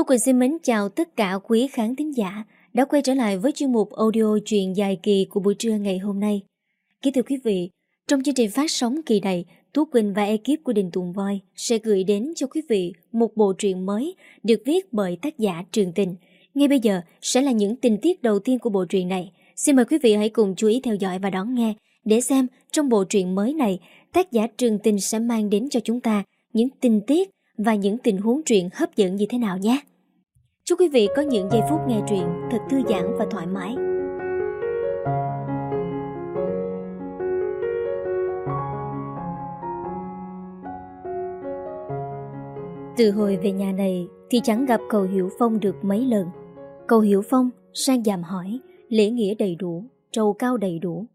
Tú Quỳnh xin mến chào tất cả quý khán thính giả đã quay trở lại với chuyên mục audio truyện dài kỳ của buổi trưa ngày hôm nay. Kính thưa quý vị, trong chương trình phát sóng kỳ này, Tú Quỳnh và ekip của Đình Tùng Voi sẽ gửi đến cho quý vị một bộ truyện mới được viết bởi tác giả Trường Tình. Ngay bây giờ sẽ là những tình tiết đầu tiên của bộ truyện này. Xin mời quý vị hãy cùng chú ý theo dõi và đón nghe để xem trong bộ truyện mới này tác giả Trường Tình sẽ mang đến cho chúng ta những tình tiết và những tình huống truyện hấp dẫn như thế nào nhé. Chúc quý vị có những giây phút nghe truyện thật thư giãn và thoải mái. Từ hồi về nhà này thì chẳng gặp cầu Hiểu Phong được mấy lần. Cầu Hiểu Phong sang dạm hỏi, lễ nghĩa đầy đủ, trầu cao đầy đủ.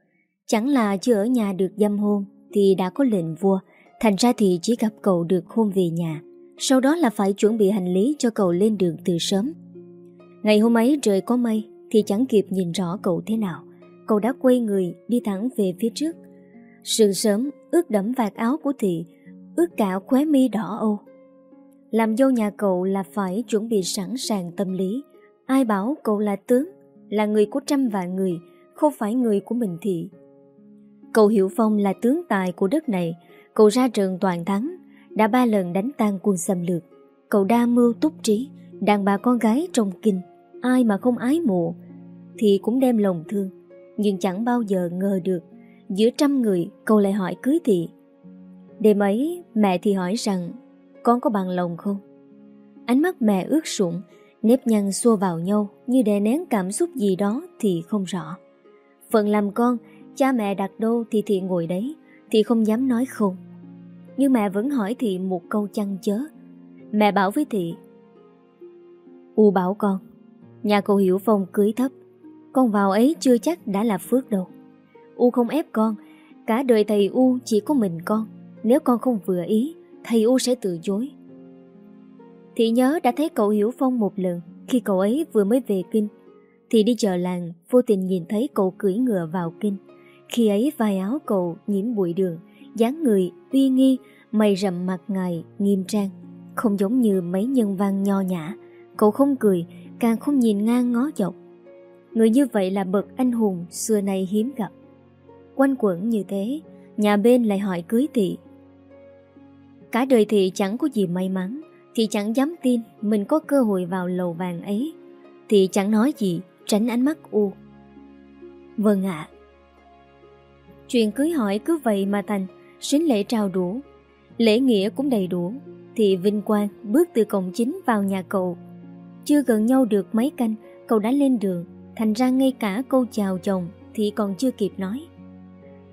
Chẳng là chưa ở nhà được dâm hôn thì đã có lệnh vua, thành ra thì chỉ gặp cậu được hôn về nhà. Sau đó là phải chuẩn bị hành lý cho cậu lên đường từ sớm. Ngày hôm ấy trời có mây, Thì chẳng kịp nhìn rõ cậu thế nào. Cậu đã quay người đi thẳng về phía trước. Sương sớm, ướt đẫm vạt áo của thị, Ướt cả khóe mi đỏ âu. Làm dâu nhà cậu là phải chuẩn bị sẵn sàng tâm lý. Ai bảo cậu là tướng, Là người của trăm vạn người, Không phải người của mình thị Cậu Hiểu Phong là tướng tài của đất này, Cậu ra trường toàn thắng đã ba lần đánh tan quân xâm lược. Cậu đa mưu túc trí, đàn bà con gái trong kinh, ai mà không ái mộ, thì cũng đem lòng thương. Nhưng chẳng bao giờ ngờ được, giữa trăm người cậu lại hỏi cưới thị. Đêm ấy, mẹ thì hỏi rằng, con có bằng lòng không? Ánh mắt mẹ ướt sũng, nếp nhăn xua vào nhau như đè nén cảm xúc gì đó thì không rõ. Phần làm con, cha mẹ đặt đâu thì thị ngồi đấy, thì không dám nói không. Nhưng mẹ vẫn hỏi Thị một câu chăn chớ. Mẹ bảo với Thị, U bảo con, Nhà cậu Hiểu Phong cưới thấp, Con vào ấy chưa chắc đã là phước đâu. U không ép con, Cả đời thầy U chỉ có mình con, Nếu con không vừa ý, Thầy U sẽ từ chối. Thị nhớ đã thấy cậu Hiểu Phong một lần Khi cậu ấy vừa mới về kinh. Thì đi chợ làng, Vô tình nhìn thấy cậu cưỡi ngựa vào kinh. Khi ấy vai áo cậu nhiễm bụi đường dáng người uy nghi, mày rậm mặt ngài, nghiêm trang. Không giống như mấy nhân văn nho nhã, cậu không cười, càng không nhìn ngang ngó dọc. Người như vậy là bậc anh hùng xưa nay hiếm gặp. Quanh quẩn như thế, nhà bên lại hỏi cưới thị. Cả đời thị chẳng có gì may mắn, thì chẳng dám tin mình có cơ hội vào lầu vàng ấy. Thì chẳng nói gì, tránh ánh mắt u. Vâng ạ. Chuyện cưới hỏi cứ vậy mà thành sính lễ trao đủ, lễ nghĩa cũng đầy đủ, thì Vinh Quang bước từ cổng chính vào nhà cậu. Chưa gần nhau được mấy canh, cậu đã lên đường, thành ra ngay cả câu chào chồng thì còn chưa kịp nói.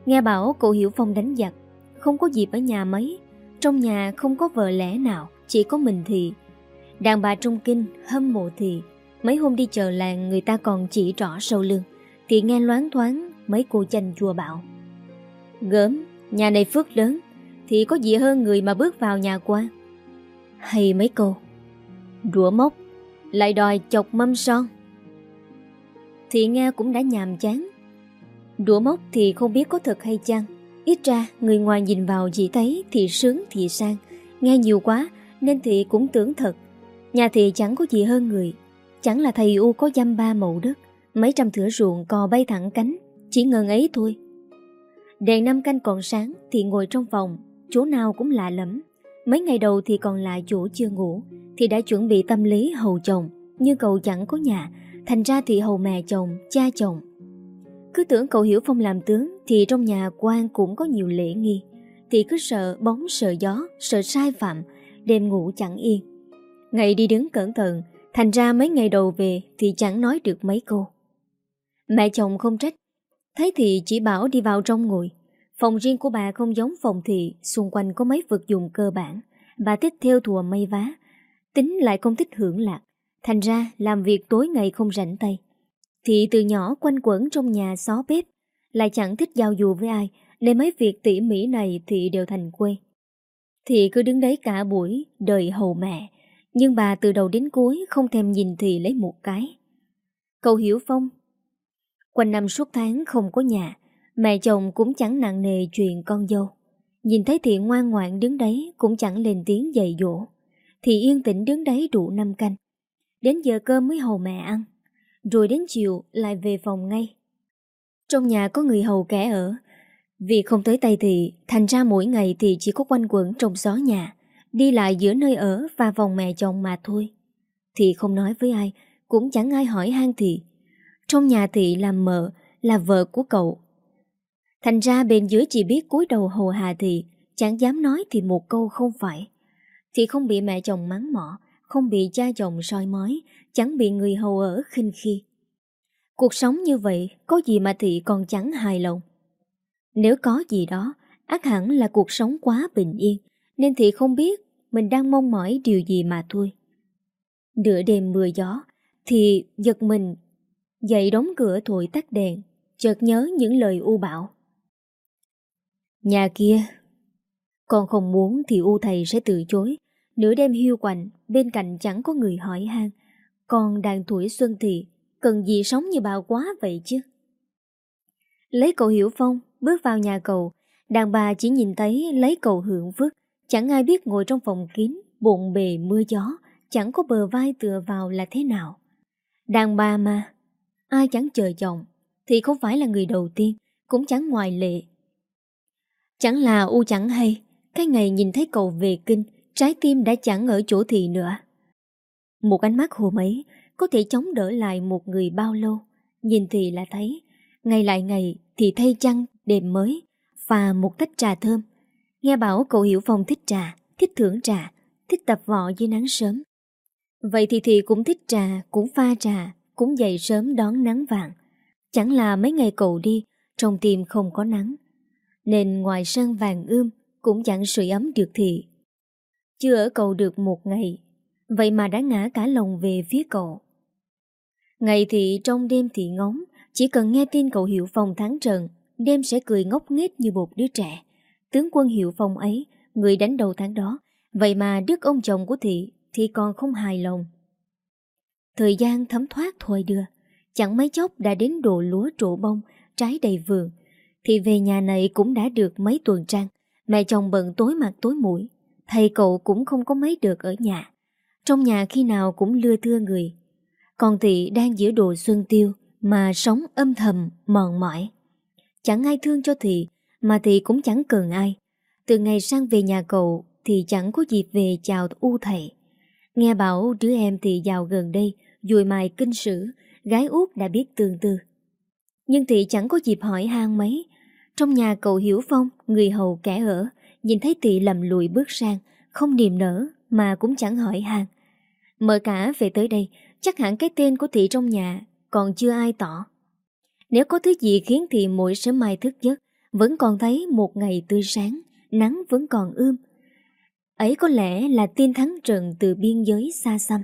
Nghe bảo cậu Hiểu Phong đánh giặc, không có dịp ở nhà mấy, trong nhà không có vợ lẽ nào, chỉ có mình thì. Đàn bà trong kinh hâm mộ thì, mấy hôm đi chờ làng người ta còn chỉ rõ sâu lưng, thì nghe loáng thoáng mấy cô chanh chùa bảo. Gớm, Nhà này phước lớn, Thì có gì hơn người mà bước vào nhà quan Hay mấy cô? Đũa mốc Lại đòi chọc mâm son. Thì nghe cũng đã nhàm chán. Đũa mốc thì không biết có thật hay chăng. Ít ra, người ngoài nhìn vào chỉ thấy Thì sướng thì sang. Nghe nhiều quá, nên thì cũng tưởng thật. Nhà thì chẳng có gì hơn người. Chẳng là thầy U có dăm ba mẫu đất. Mấy trăm thửa ruộng cò bay thẳng cánh. Chỉ ngần ấy thôi. Đèn năm canh còn sáng thì ngồi trong phòng, chỗ nào cũng lạ lắm. Mấy ngày đầu thì còn lại chỗ chưa ngủ, thì đã chuẩn bị tâm lý hầu chồng, nhưng cậu chẳng có nhà, thành ra thì hầu mẹ chồng, cha chồng. Cứ tưởng cậu hiểu phong làm tướng thì trong nhà quan cũng có nhiều lễ nghi, thì cứ sợ bóng sợ gió, sợ sai phạm, đêm ngủ chẳng yên. Ngày đi đứng cẩn thận, thành ra mấy ngày đầu về thì chẳng nói được mấy câu. Mẹ chồng không trách, Thấy thì chỉ bảo đi vào trong ngồi Phòng riêng của bà không giống phòng thị Xung quanh có mấy vật dụng cơ bản. Bà thích theo thùa mây vá Tính lại không thích hưởng lạc. Thành ra làm việc tối ngày không rảnh tay. Thị từ nhỏ quanh quẩn trong nhà xó bếp Lại chẳng thích giao du với ai Nên mấy việc tỉ mỉ này Thị đều thành quê. Thị cứ đứng đấy cả buổi Đợi hầu mẹ Nhưng bà từ đầu đến cuối Không thèm nhìn Thị lấy một cái. Cậu Hiểu Phong Quanh năm suốt tháng không có nhà, mẹ chồng cũng chẳng nặng nề chuyện con dâu. Nhìn thấy Thị ngoan ngoãn đứng đấy cũng chẳng lên tiếng dạy dỗ. Thì yên tĩnh đứng đấy đủ năm canh, Đến giờ cơm mới hầu mẹ ăn. Rồi đến chiều lại về phòng ngay. Trong nhà có người hầu kẻ ở. Vì không tới tay thì Thành ra mỗi ngày thì chỉ có quanh quẩn trong xó nhà. Đi lại giữa nơi ở Và vòng mẹ chồng mà thôi. Thì không nói với ai Cũng chẳng ai hỏi han thị Trong nhà thị làm mợ Là vợ của cậu. Thành ra bên dưới chỉ biết cúi đầu hầu hà thị Chẳng dám nói thì một câu không phải. Thì không bị mẹ chồng mắng mỏ, Không bị cha chồng soi mói, Chẳng bị người hầu ở khinh khi. Cuộc sống như vậy, Có gì mà thị còn chẳng hài lòng. Nếu có gì đó, ác hẳn là cuộc sống quá bình yên, Nên thị không biết Mình đang mong mỏi điều gì mà thôi. Nửa đêm mưa gió, Thì giật mình, Dậy đóng cửa thổi tắt đèn, Chợt nhớ những lời u bảo Nhà kia. Con không muốn thì u thầy sẽ từ chối. Nửa đêm hiu quạnh, Bên cạnh chẳng có người hỏi han. Con đang tuổi xuân thì Cần gì sống như bao quá vậy chứ? Lấy cậu Hiểu Phong, Bước vào nhà cậu. Đàn bà chỉ nhìn thấy lấy cậu hưởng phước. Chẳng ai biết ngồi trong phòng kín, Bộn bề mưa gió. Chẳng có bờ vai tựa vào là thế nào. Đàn bà mà, Ai chẳng chờ chồng, Thì không phải là người đầu tiên, Cũng chẳng ngoài lệ. Chẳng là u chẳng hay, Cái ngày nhìn thấy cậu về kinh, Trái tim đã chẳng ở chỗ thị nữa. Một ánh mắt hôm ấy Có thể chống đỡ lại một người bao lâu, Nhìn thì là thấy, Ngày lại ngày thì thay chăn đêm mới Và một tách trà thơm. Nghe bảo cậu Hiểu Phong thích trà, Thích thưởng trà, Thích tập võ dưới nắng sớm. Vậy thì thì cũng thích trà, Cũng pha trà, Cũng dậy sớm đón nắng vàng. Chẳng là mấy ngày cậu đi, Trong tim không có nắng nên ngoài sân vàng ươm cũng chẳng sưởi ấm được thị. Chưa ở cầu được một ngày, vậy mà đã ngã cả lòng về phía cậu. Ngày thì trong đêm thì ngóng, chỉ cần nghe tin cậu Hiệu Phong thắng trận, đêm sẽ cười ngốc nghếch như một đứa trẻ. Tướng quân Hiệu Phong ấy, người đánh đầu tháng đó, vậy mà đức ông chồng của thị thì còn không hài lòng. Thời gian thấm thoát thôi đưa, chẳng mấy chốc đã đến độ lúa trổ bông, trái đầy vườn, thì về nhà này cũng đã được mấy tuần trăng. Mẹ chồng bận tối mặt tối mũi. Thầy cậu cũng không có mấy được ở nhà. Trong nhà khi nào cũng lưa thưa người. Còn Thị đang giữa đồ xuân tiêu Mà sống âm thầm, mòn mỏi. Chẳng ai thương cho Thị Mà Thị cũng chẳng cần ai. Từ ngày sang về nhà cậu Thì chẳng có dịp về chào u thầy. Nghe bảo đứa em Thị giàu gần đây Dùi mài kinh sử Gái út đã biết tương tư. Nhưng Thị chẳng có dịp hỏi han mấy trong nhà cậu Hiểu Phong, người hầu kẻ ở, nhìn thấy tị lầm lùi bước sang, không niềm nở mà cũng chẳng hỏi hàng. Mở cả về tới đây, chắc hẳn cái tên của thị trong nhà còn chưa ai tỏ. Nếu có thứ gì khiến thị mỗi sớm mai thức giấc, vẫn còn thấy một ngày tươi sáng, nắng vẫn còn ươm. Ấy có lẽ là tin thắng trận từ biên giới xa xăm.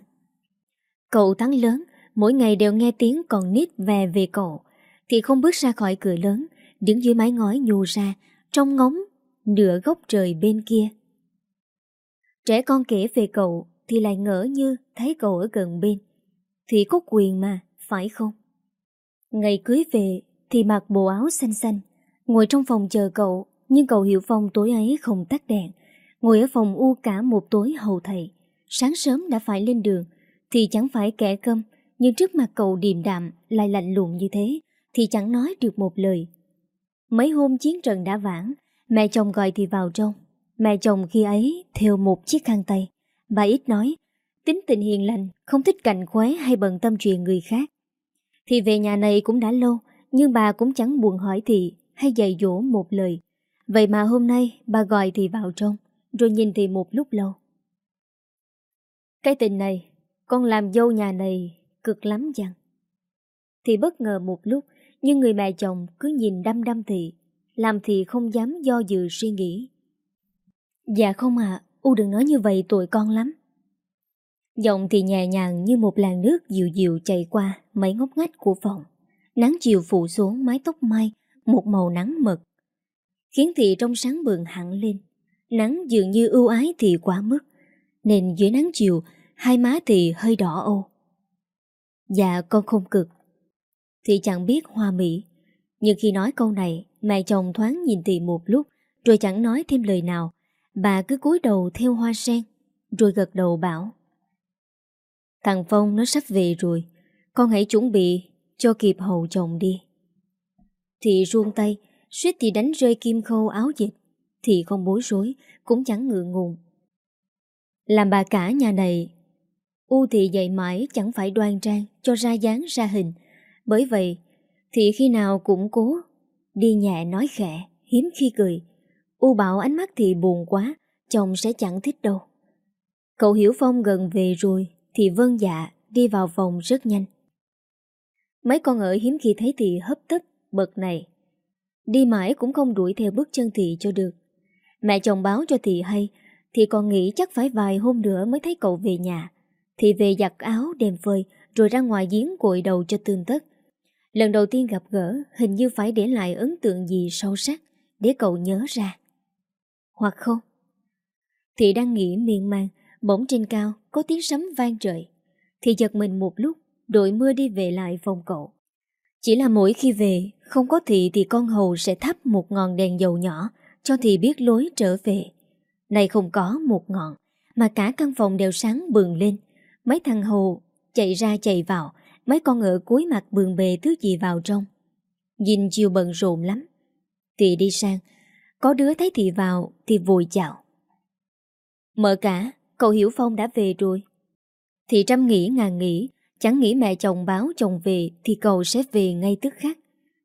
Cậu thắng lớn, mỗi ngày đều nghe tiếng còn nít về về cậu, thì không bước ra khỏi cửa lớn, đứng dưới mái ngói nhô ra, trong ngóng, nửa góc trời bên kia. Trẻ con kể về cậu thì lại ngỡ như thấy cậu ở gần bên. Thì có quyền mà, phải không? Ngày cưới về thì mặc bộ áo xanh xanh, ngồi trong phòng chờ cậu, nhưng cậu Hiệu Phong tối ấy không tắt đèn, ngồi ở phòng u cả một tối hầu thầy. Sáng sớm đã phải lên đường, thì chẳng phải kẻ câm, nhưng trước mặt cậu điềm đạm lại lạnh lùng như thế, thì chẳng nói được một lời. Mấy hôm chiến trận đã vãn, mẹ chồng gọi thì vào trong. Mẹ chồng khi ấy theo một chiếc khăn tay. Bà ít nói, tính tình hiền lành, không thích cành khóe hay bận tâm chuyện người khác. Thì về nhà này cũng đã lâu, nhưng bà cũng chẳng buồn hỏi thì hay dạy dỗ một lời. Vậy mà hôm nay bà gọi thì vào trong, rồi nhìn thì một lúc lâu. Cái tình này, con làm dâu nhà này cực lắm chăng? Thì bất ngờ một lúc, nhưng người mẹ chồng cứ nhìn đăm đăm thị Làm thì không dám do dự suy nghĩ Dạ không ạ U đừng nói như vậy tội con lắm Giọng thì nhẹ nhàng như một làn nước dịu dịu chạy qua mấy ngóc ngách của phòng. Nắng chiều phụ xuống mái tóc mai, một màu nắng mật. Khiến thị trong sáng bừng hẳn lên. Nắng dường như ưu ái thì quá mức. Nên dưới nắng chiều, hai má thì hơi đỏ ô. Dạ con không cực, thì chẳng biết hoa mỹ. Nhưng khi nói câu này, mẹ chồng thoáng nhìn tỳ một lúc, rồi chẳng nói thêm lời nào. Bà cứ cúi đầu theo hoa sen, rồi gật đầu bảo. Thằng Phong nó sắp về rồi Con hãy chuẩn bị cho kịp hầu chồng đi Thị ruông tay suýt thì đánh rơi kim khâu áo dịch Thị không bối rối Cũng chẳng ngượng ngùng Làm bà cả nhà này U thị dạy mãi chẳng phải đoan trang Cho ra dáng ra hình bởi vậy Thị khi nào cũng cố, Đi nhẹ nói khẽ, Hiếm khi cười, U bảo ánh mắt thị buồn quá, Chồng sẽ chẳng thích đâu. Cậu Hiểu Phong gần về rồi, Thì vâng dạ đi vào phòng rất nhanh. Mấy con ở hiếm khi thấy thị hấp tấp, bực này. Đi mãi cũng không đuổi theo bước chân thị cho được. Mẹ chồng báo cho thị hay, Thì còn nghĩ chắc phải vài hôm nữa mới thấy cậu về nhà. Thì về giặt áo, đem phơi, Rồi ra ngoài giếng cội đầu cho tương tất. Lần đầu tiên gặp gỡ, Hình như phải để lại ấn tượng gì sâu sắc Để cậu nhớ ra. Hoặc không? Thị đang nghĩ miên man, Bỗng trên cao có tiếng sấm vang trời. Thì giật mình một lúc, Đội mưa đi về lại phòng cậu. Chỉ là mỗi khi về, Không có thị thì con hầu sẽ thắp một ngọn đèn dầu nhỏ Cho thị biết lối trở về. Này không có một ngọn, Mà cả căn phòng đều sáng bừng lên. Mấy thằng hầu chạy ra chạy vào Mấy con ngựa cuối mặt bường bề thứ gì vào trong. Nhìn chiều bận rộn lắm. Thị đi sang, Có đứa thấy thị vào, thì vội chào. Mở cả, Cậu Hiểu Phong đã về rồi. Thị trăm nghĩ, ngàn nghĩ, Chẳng nghĩ mẹ chồng báo chồng về, Thì cậu sẽ về ngay tức khắc.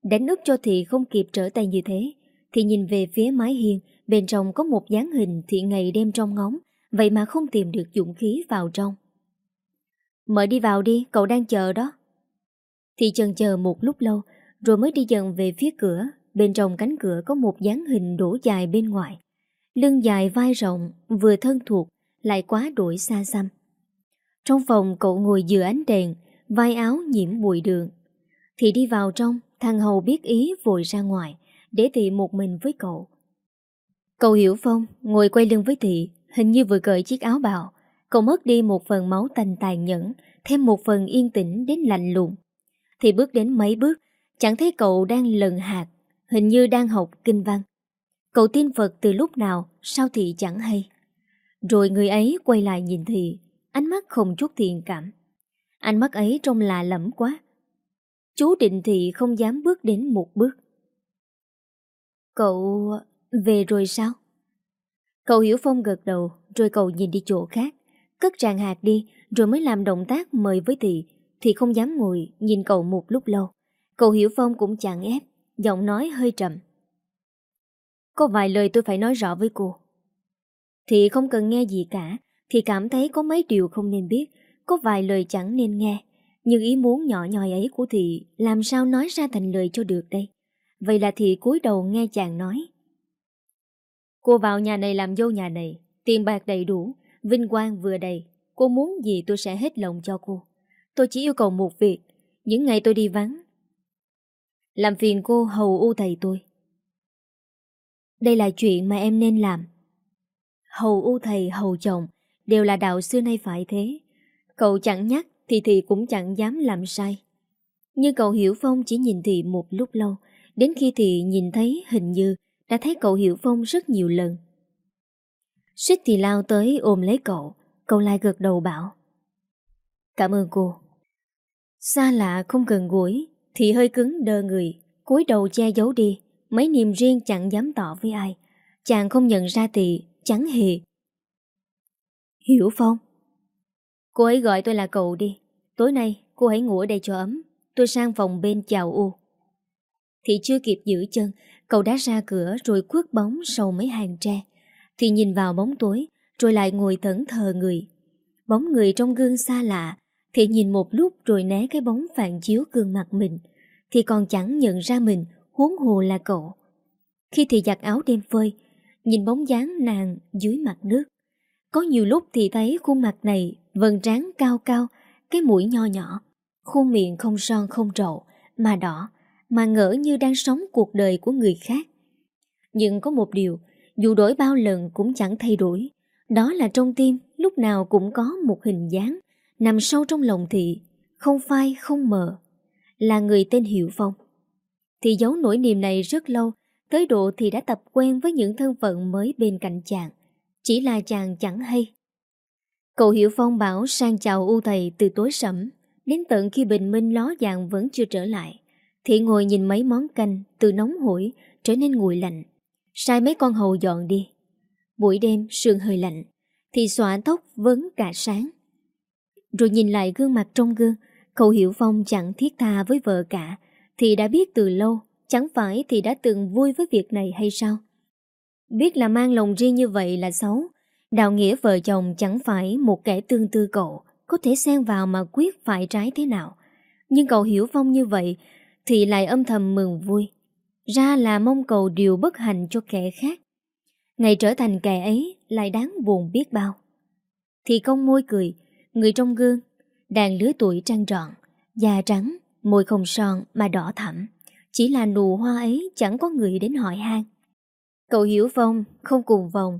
Đánh úp cho Thị không kịp trở tay như thế, Thì nhìn về phía mái hiên, Bên trong có một dáng hình Thị ngày đêm trong ngóng, Vậy mà không tìm được dũng khí vào trong. Mở đi vào đi, Cậu đang chờ đó. Thị chần chờ một lúc lâu, Rồi mới đi dần về phía cửa. Bên trong cánh cửa có một dáng hình đổ dài bên ngoài. Lưng dài vai rộng, Vừa thân thuộc, Lại quá đổi xa xăm. Trong phòng, cậu ngồi giữa ánh đèn, Vai áo nhiễm bụi đường. Thị đi vào trong, Thằng Hầu biết ý vội ra ngoài, Để Thị một mình với cậu. Cậu Hiểu Phong ngồi quay lưng với Thị, Hình như vừa cởi chiếc áo bào. Cậu mất đi một phần máu tanh tàn nhẫn, Thêm một phần yên tĩnh đến lạnh lùng. Thì bước đến mấy bước, Chẳng thấy cậu đang lần hạt, Hình như đang học kinh văn. Cậu tin Phật từ lúc nào, Sao Thị chẳng hay. Rồi người ấy quay lại nhìn Thị Ánh mắt không chút thiện cảm. Ánh mắt ấy trông lạ lẫm quá. Chú định Thị không dám bước đến một bước. Cậu về rồi sao? Cậu Hiểu Phong gật đầu, Rồi cậu nhìn đi chỗ khác. Cất tràn hạt đi, Rồi mới làm động tác mời với Thị Thì không dám ngồi, nhìn cậu một lúc lâu. Cậu Hiểu Phong cũng chẳng ép, Giọng nói hơi trầm. Có vài lời tôi phải nói rõ với cô. Thì không cần nghe gì cả, Thì cảm thấy có mấy điều không nên biết, Có vài lời chẳng nên nghe. Nhưng ý muốn nhỏ nhòi ấy của Thị Làm sao nói ra thành lời cho được đây? Vậy là Thị cúi đầu nghe chàng nói. Cô vào nhà này làm dâu nhà này, Tiền bạc đầy đủ Vinh quang vừa đầy, Cô muốn gì tôi sẽ hết lòng cho cô. Tôi chỉ yêu cầu một việc, Những ngày tôi đi vắng. Làm phiền cô hầu u thầy tôi. Đây là chuyện mà em nên làm. Hầu u thầy, hầu chồng Đều là đạo xưa nay phải thế. Cậu chẳng nhắc Thì thì cũng chẳng dám làm sai. Nhưng cậu Hiểu Phong chỉ nhìn Thị một lúc lâu, Đến khi Thị nhìn thấy hình như Đã thấy cậu Hiểu Phong rất nhiều lần. Xích thì lao tới ôm lấy cậu. Cậu lại gật đầu bảo, Cảm ơn cô. Xa lạ không gần gũi, Thì hơi cứng đơ người, cúi đầu che giấu đi. Mấy niềm riêng chẳng dám tỏ với ai. Chàng không nhận ra thì chẳng hề Hiểu Phong. Cô ấy gọi tôi là cậu đi. Tối nay cô hãy ngủ ở đây cho ấm. Tôi sang phòng bên chào U. Thì chưa kịp giữ chân, Cậu đã ra cửa rồi khuất bóng sau mấy hàng tre thì nhìn vào bóng tối, Rồi lại ngồi thẫn thờ người. Bóng người trong gương xa lạ, Thì nhìn một lúc rồi né cái bóng phản chiếu gương mặt mình, Thì còn chẳng nhận ra mình, Huống hồ là cậu. Khi thì giặt áo đêm phơi, Nhìn bóng dáng nàng dưới mặt nước. Có nhiều lúc thì thấy khuôn mặt này Vần trán cao cao, Cái mũi nho nhỏ, Khuôn miệng không son không trậu, Mà đỏ, Mà ngỡ như đang sống cuộc đời của người khác. Nhưng có một điều dù đổi bao lần cũng chẳng thay đổi. Đó là trong tim lúc nào cũng có một hình dáng nằm sâu trong lòng thị, không phai không mờ. Là người tên Hiệu Phong. Thì giấu nỗi niềm này rất lâu, tới độ thì đã tập quen với những thân phận mới bên cạnh chàng. Chỉ là chàng chẳng hay. Cậu hiệu Phong bảo sang chào u thầy từ tối sẩm, đến tận khi bình minh ló dạng vẫn chưa trở lại. Thị ngồi nhìn mấy món canh từ nóng hổi trở nên nguội lạnh. Sai mấy con hầu dọn đi. Buổi đêm sương hơi lạnh, thì xõa tóc vấn cả sáng. Rồi nhìn lại gương mặt trong gương, cậu Hiểu Phong chẳng thiết tha với vợ cả, thì đã biết từ lâu, chẳng phải thì đã từng vui với việc này hay sao? Biết là mang lòng riêng như vậy là xấu, đạo nghĩa vợ chồng chẳng phải một kẻ tương tư cậu, có thể xen vào mà quyết phải trái thế nào. Nhưng cậu Hiểu Phong như vậy, thì lại âm thầm mừng vui. Ra là mong cầu điều bất hạnh cho kẻ khác. Ngày trở thành kẻ ấy lại đáng buồn biết bao. Thì công môi cười, người trong gương, đàn lứa tuổi trăng trọn, da trắng, môi không son mà đỏ thẳm. Chỉ là nụ hoa ấy chẳng có người đến hỏi han. Cậu Hiểu vong không cùng vòng.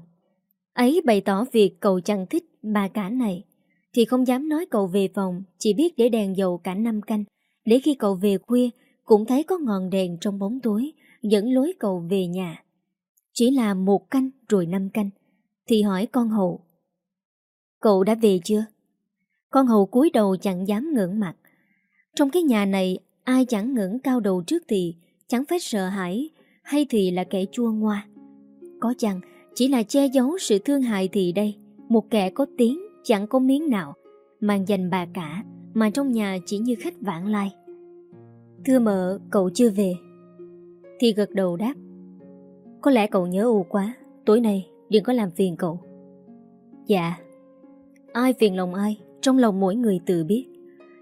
Ấy bày tỏ việc cậu chẳng thích bà cả này. Thì không dám nói cậu về phòng, chỉ biết để đèn dầu cả năm canh. Để khi cậu về khuya, cũng thấy có ngọn đèn trong bóng tối, dẫn lối cậu về nhà. Chỉ là một canh rồi năm canh. Thì hỏi con hậu. Cậu đã về chưa? Con hậu cúi đầu chẳng dám ngưỡng mặt. Trong cái nhà này, ai chẳng ngưỡng cao đầu trước thì chẳng phải sợ hãi hay thì là kẻ chua ngoa. Có chăng chỉ là che giấu sự thương hại thì đây, một kẻ có tiếng chẳng có miếng nào, mang dành bà cả mà trong nhà chỉ như khách vãng lai. Thưa mợ, cậu chưa về. Thì gật đầu đáp. Có lẽ cậu nhớ u quá, tối nay đừng có làm phiền cậu. Dạ. Ai phiền lòng ai, trong lòng mỗi người tự biết.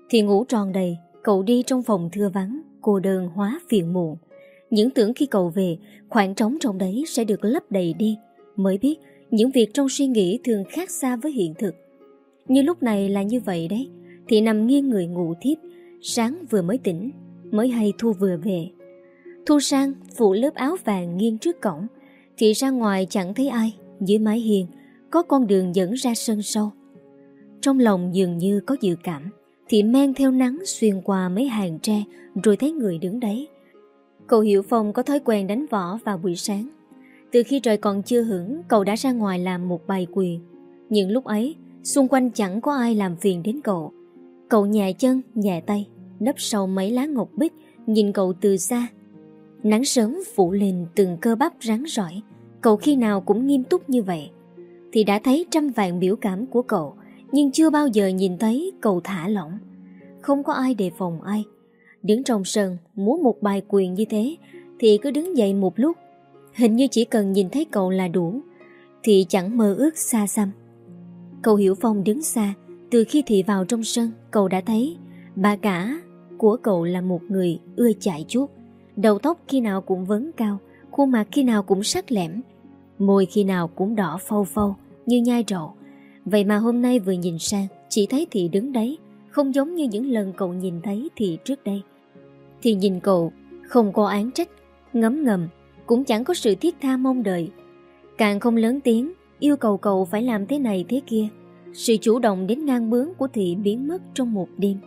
Thì ngủ tròn đầy, cậu đi trong phòng thưa vắng, cô đơn hóa phiền muộn. Những tưởng khi cậu về, khoảng trống trong đấy sẽ được lấp đầy đi. Mới biết, những việc trong suy nghĩ thường khác xa với hiện thực. Như lúc này là như vậy đấy, thì nằm nghiêng người ngủ thiếp, sáng vừa mới tỉnh, mới hay Thu vừa về. Thu sang phụ lớp áo vàng nghiêng trước cổng, thì ra ngoài chẳng thấy ai, dưới mái hiên, có con đường dẫn ra sân sâu. Trong lòng dường như có dự cảm, thì men theo nắng xuyên qua mấy hàng tre rồi thấy người đứng đấy. Cậu Hiểu Phong có thói quen đánh võ vào buổi sáng. Từ khi trời còn chưa hưởng, cậu đã ra ngoài làm một bài quyền. Những lúc ấy, xung quanh chẳng có ai làm phiền đến cậu. Cậu nhẹ chân, nhẹ tay, nấp sau mấy lá ngọc bích, nhìn cậu từ xa. Nắng sớm phủ lên từng cơ bắp rắn rỏi, cậu khi nào cũng nghiêm túc như vậy. Thì đã thấy trăm vạn biểu cảm của cậu, nhưng chưa bao giờ nhìn thấy cậu thả lỏng. Không có ai đề phòng ai. Đứng trong sân, muốn một bài quyền như thế, thì cứ đứng dậy một lúc. Hình như chỉ cần nhìn thấy cậu là đủ, thì chẳng mơ ước xa xăm. Cậu Hiểu Phong đứng xa, từ khi thị vào trong sân, cậu đã thấy bà cả của cậu là một người ưa chạy chuốt. Đầu tóc khi nào cũng vấn cao, khuôn mặt khi nào cũng sắc lẻm, môi khi nào cũng đỏ phâu phâu như nhai rậu. Vậy mà hôm nay vừa nhìn sang, chỉ thấy Thị đứng đấy, không giống như những lần cậu nhìn thấy Thị trước đây. Thì nhìn cậu, không có án trách, ngấm ngầm, cũng chẳng có sự thiết tha mong đợi. Càng không lớn tiếng, yêu cầu cậu phải làm thế này thế kia. Sự chủ động đến ngang bướng của Thị biến mất trong một đêm.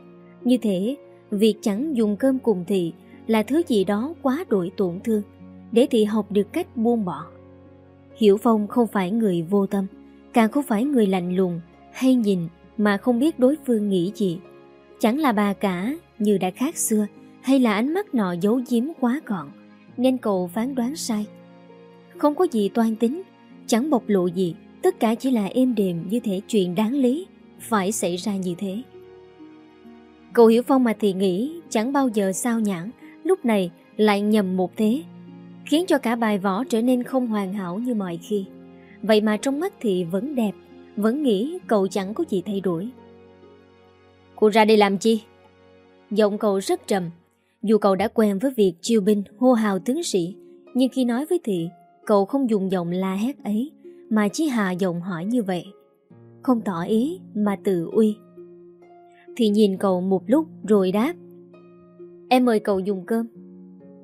Như thế, việc chẳng dùng cơm cùng Thị là thứ gì đó quá đổi tổn thương, để Thị học được cách buông bỏ. Hiểu Phong không phải người vô tâm, càng không phải người lạnh lùng hay nhìn mà không biết đối phương nghĩ gì. Chẳng là bà cả như đã khác xưa hay là ánh mắt nọ giấu giếm quá gọn nên cậu phán đoán sai. Không có gì toan tính, chẳng bộc lộ gì, tất cả chỉ là êm đềm như thể chuyện đáng lý phải xảy ra như thế. Cậu Hiểu Phong mà thì nghĩ chẳng bao giờ sao nhãn, lúc này lại nhầm một thế, khiến cho cả bài võ trở nên không hoàn hảo như mọi khi. Vậy mà trong mắt thì vẫn đẹp Vẫn nghĩ cậu chẳng có gì thay đổi Cô ra đây làm chi? Giọng cậu rất trầm Dù cậu đã quen với việc chiêu binh hô hào tướng sĩ Nhưng khi nói với Thị Cậu không dùng giọng la hét ấy Mà chỉ hạ giọng hỏi như vậy Không tỏ ý mà tự uy thì nhìn cậu một lúc rồi đáp Em mời cậu dùng cơm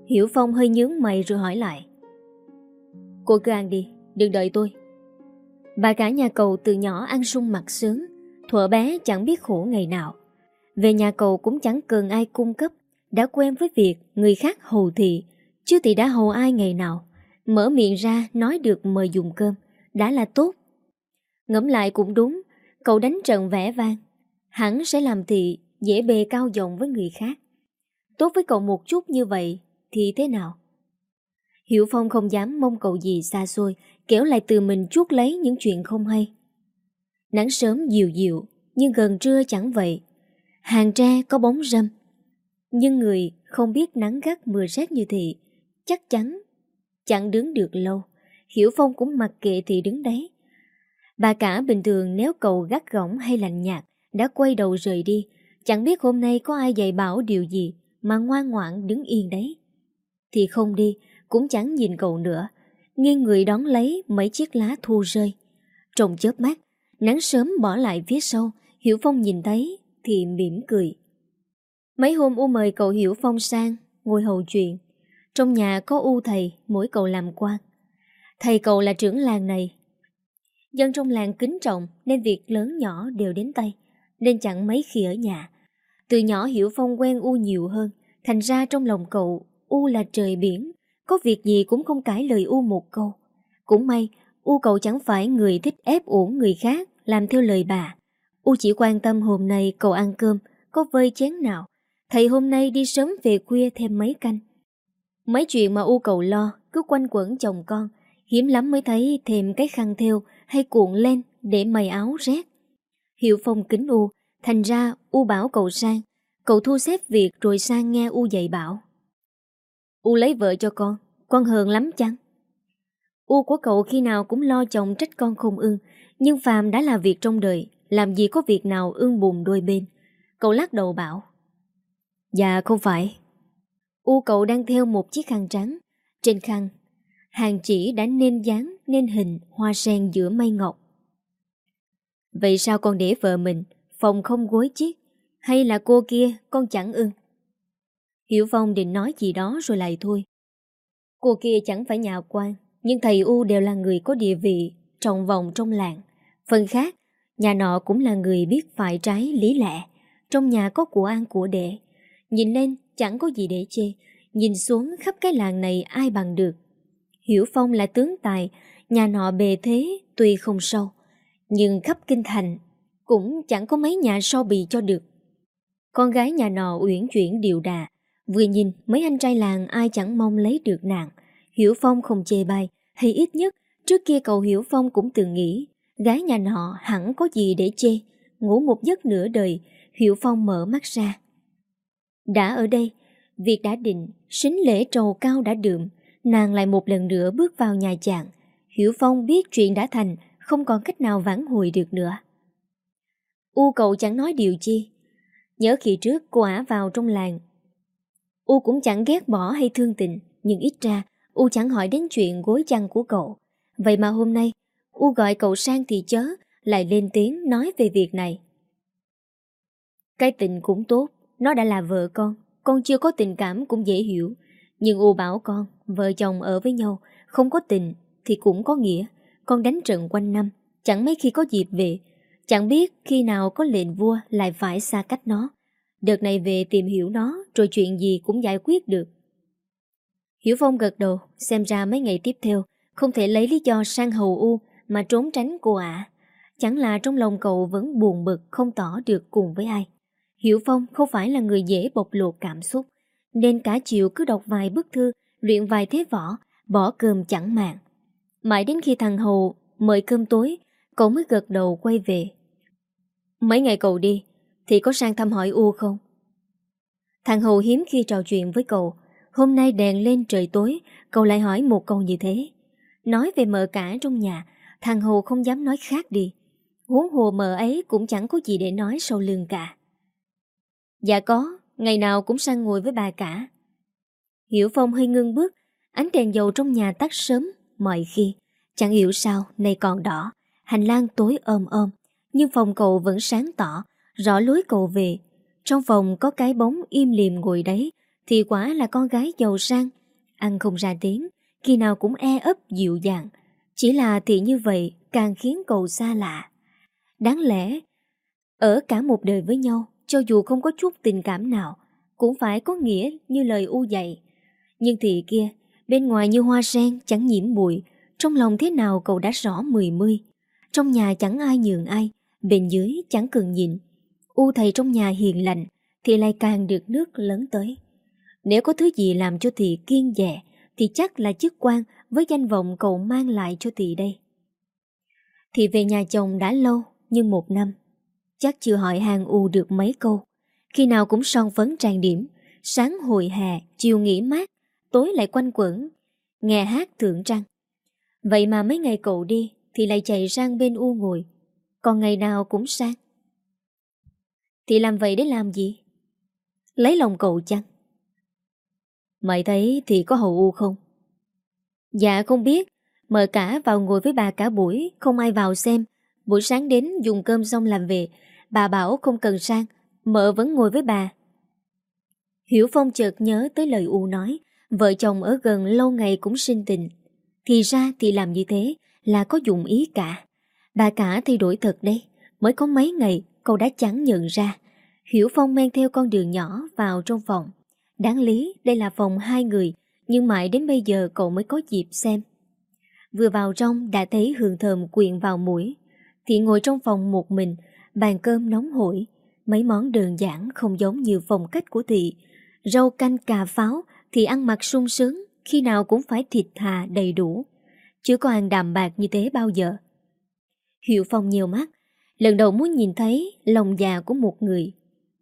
Hiểu Phong hơi nhướng mày rồi hỏi lại Cô cứ ăn đi, đừng đợi tôi Bà cả nhà cậu từ nhỏ ăn sung mặt sướng, thuở bé chẳng biết khổ ngày nào. Về nhà cậu cũng chẳng cần ai cung cấp, đã quen với việc người khác hầu thị, chứ thì đã hầu ai ngày nào. Mở miệng ra nói được mời dùng cơm, đã là tốt. Ngẫm lại cũng đúng, Cậu đánh trận vẽ vang Hắn sẽ làm thị dễ bề cao giọng với người khác. Tốt với cậu một chút như vậy Thì thế nào? Hiểu Phong không dám mong cậu gì xa xôi, Kéo lại từ mình chuốt lấy những chuyện không hay. Nắng sớm dịu dịu, Nhưng gần trưa chẳng vậy. Hàng tre có bóng râm. Nhưng người không biết nắng gắt mưa rét như thị, Chắc chắn Chẳng đứng được lâu. Hiểu Phong cũng mặc kệ thì đứng đấy. Bà cả bình thường nếu cậu gắt gỏng hay lạnh nhạt đã quay đầu rời đi. Chẳng biết hôm nay có ai dạy bảo điều gì Mà ngoan ngoãn đứng yên đấy. Thì không đi, Cũng chẳng nhìn cậu nữa. Nghiêng người đón lấy mấy chiếc lá thu rơi. Trong chớp mắt, Nắng sớm bỏ lại phía sau, Hiểu Phong nhìn thấy Thì mỉm cười. Mấy hôm U mời cậu Hiểu Phong sang, Ngồi hầu chuyện. Trong nhà có U thầy, Mỗi cậu làm quan. Thầy cậu là trưởng làng này. Dân trong làng kính trọng Nên việc lớn nhỏ đều đến tay. Nên chẳng mấy khi ở nhà. Từ nhỏ Hiểu Phong quen U nhiều hơn, Thành ra trong lòng cậu, U là trời biển, Có việc gì cũng không cãi lời U một câu. Cũng may, U cậu chẳng phải người thích ép uổng người khác, Làm theo lời bà. U chỉ quan tâm hôm nay cậu ăn cơm, Có vơi chén nào. Thầy hôm nay đi sớm về khuya thêm mấy canh. Mấy chuyện mà U cậu lo, Cứ quanh quẩn chồng con. Hiếm lắm mới thấy thêm cái khăn theo Hay cuộn lên để mày áo rét. Hiệu Phong kính U, Thành ra U bảo cậu sang Cậu thu xếp việc rồi sang nghe U dạy bảo. U lấy vợ cho con Con hờn lắm chăng? U của cậu khi nào cũng lo chồng trách con không ưng, Nhưng phàm đã là việc trong đời, Làm gì có việc nào ương bùn đôi bên. Cậu lắc đầu bảo Dạ không phải. U cậu đang theo một chiếc khăn trắng. Trên khăn, Hàng chỉ đã nên dáng nên hình hoa sen giữa mây ngọc. Vậy sao con để vợ mình Phòng không gối chiếc? Hay là cô kia con chẳng ưng? Hiểu Phong định nói gì đó rồi lại thôi. Cô kia chẳng phải nhà quan, Nhưng thầy U đều là người có địa vị Trọng vòng trong làng. Phần khác, Nhà nọ cũng là người biết phải trái lý lẽ. Trong nhà có của ăn của đệ. Nhìn lên, chẳng có gì để chê. Nhìn xuống, khắp cái làng này ai bằng được? Hiểu Phong là tướng tài, Nhà nọ bề thế tuy không sâu. Nhưng khắp kinh thành Cũng chẳng có mấy nhà so bì cho được. Con gái nhà nọ uyển chuyển điều đà, Vừa nhìn mấy anh trai làng ai chẳng mong lấy được nàng. Hiểu Phong không chê bai, Hay ít nhất trước kia cậu Hiểu Phong cũng từng nghĩ Gái nhà nọ hẳn có gì để chê. Ngủ một giấc nửa đời, Hiểu Phong mở mắt ra. Đã ở đây, Việc đã định, Sính lễ trầu cao đã đượm, Nàng lại một lần nữa bước vào nhà chàng. Hiểu Phong biết chuyện đã thành không còn cách nào vãn hồi được nữa. U cậu chẳng nói điều chi. Nhớ khi trước cô ả vào trong làng. U cũng chẳng ghét bỏ hay thương tình, Nhưng ít ra U chẳng hỏi đến chuyện gối chăn của cậu. Vậy mà hôm nay, U gọi cậu sang thì chớ, Lại lên tiếng nói về việc này. Cái tình cũng tốt, Nó đã là vợ con Con chưa có tình cảm cũng dễ hiểu. Nhưng U bảo con, Vợ chồng ở với nhau, Không có tình thì cũng có nghĩa. Con đánh trận quanh năm, Chẳng mấy khi có dịp về. Chẳng biết khi nào có lệnh vua lại phải xa cách nó. Đợt này về tìm hiểu nó, Rồi chuyện gì cũng giải quyết được. Hiểu Phong gật đầu, Xem ra mấy ngày tiếp theo, Không thể lấy lý do sang hầu u Mà trốn tránh cô ạ. Chẳng là trong lòng cậu vẫn buồn bực, Không tỏ được cùng với ai. Hiểu Phong không phải là người dễ bộc lộ cảm xúc, Nên cả chiều cứ đọc vài bức thư, Luyện vài thế võ, Bỏ cơm chẳng mạng Mãi đến khi thằng Hầu mời cơm tối, Cậu mới gật đầu quay về. Mấy ngày cậu đi, Thì có sang thăm hỏi U không? Thằng Hầu hiếm khi trò chuyện với cậu. Hôm nay đèn lên trời tối, Cậu lại hỏi một câu như thế. Nói về mợ cả trong nhà, Thằng Hồ không dám nói khác đi. Huống hồ mợ ấy cũng chẳng có gì để nói sau lưng cả. Dạ có, Ngày nào cũng sang ngồi với bà cả. Hiểu Phong hơi ngưng bước, Ánh đèn dầu trong nhà tắt sớm. Mọi khi, Chẳng hiểu sao, nay còn đỏ. Hành lang tối ôm ôm, Nhưng phòng cậu vẫn sáng tỏ, Rõ lối cậu về. Trong phòng có cái bóng im liềm ngồi đấy, Thì quả là con gái giàu sang. Ăn không ra tiếng, Khi nào cũng e ấp dịu dàng. Chỉ là thì như vậy, càng khiến cậu xa lạ. Đáng lẽ, Ở cả một đời với nhau, Cho dù không có chút tình cảm nào, Cũng phải có nghĩa như lời u dạy. Nhưng thì kia Bên ngoài như hoa sen chẳng nhiễm bụi. Trong lòng thế nào cậu đã rõ mười mươi. Trong nhà chẳng ai nhường ai Bên dưới chẳng cần nhìn U thầy trong nhà hiền lành Thì lại càng được nước lớn tới. Nếu có thứ gì làm cho thị kiên dè Thì chắc là chức quan Với danh vọng cậu mang lại cho thị đây. Thị về nhà chồng đã lâu Nhưng một năm. Chắc chưa hỏi hàng U được mấy câu. Khi nào cũng son phấn trang điểm. Sáng hồi hè, chiều nghỉ mát Tối lại quanh quẩn, Nghe hát thượng trăng. Vậy mà mấy ngày cậu đi Thì lại chạy sang bên U ngồi, Còn ngày nào cũng sang. Thì làm vậy để làm gì? Lấy lòng cậu chăng? Mày thấy thì có hậu U không? Dạ không biết, Mời cả vào ngồi với bà cả buổi, Không ai vào xem. Buổi sáng đến dùng cơm xong làm về, Bà bảo không cần sang, Mợ vẫn ngồi với bà. Hiểu Phong chợt nhớ tới lời U nói Vợ chồng ở gần lâu ngày cũng sinh tình. Thì ra thì làm như thế Là có dụng ý cả. Bà cả thay đổi thật đấy. Mới có mấy ngày, cậu đã chẳng nhận ra. Hiểu Phong men theo con đường nhỏ vào trong phòng. Đáng lý đây là phòng hai người, Nhưng mãi đến bây giờ cậu mới có dịp xem. Vừa vào trong đã thấy hương thơm quyện vào mũi. Thì ngồi trong phòng một mình, Bàn cơm nóng hổi. Mấy món đơn giản không giống như phong cách của thị. Rau canh, cà pháo thì ăn mặc sung sướng, khi nào cũng phải thịt thà đầy đủ. Chưa có ăn đạm bạc như thế bao giờ. Hiệu Phong nhiều mắt, lần đầu muốn nhìn thấy lòng già của một người.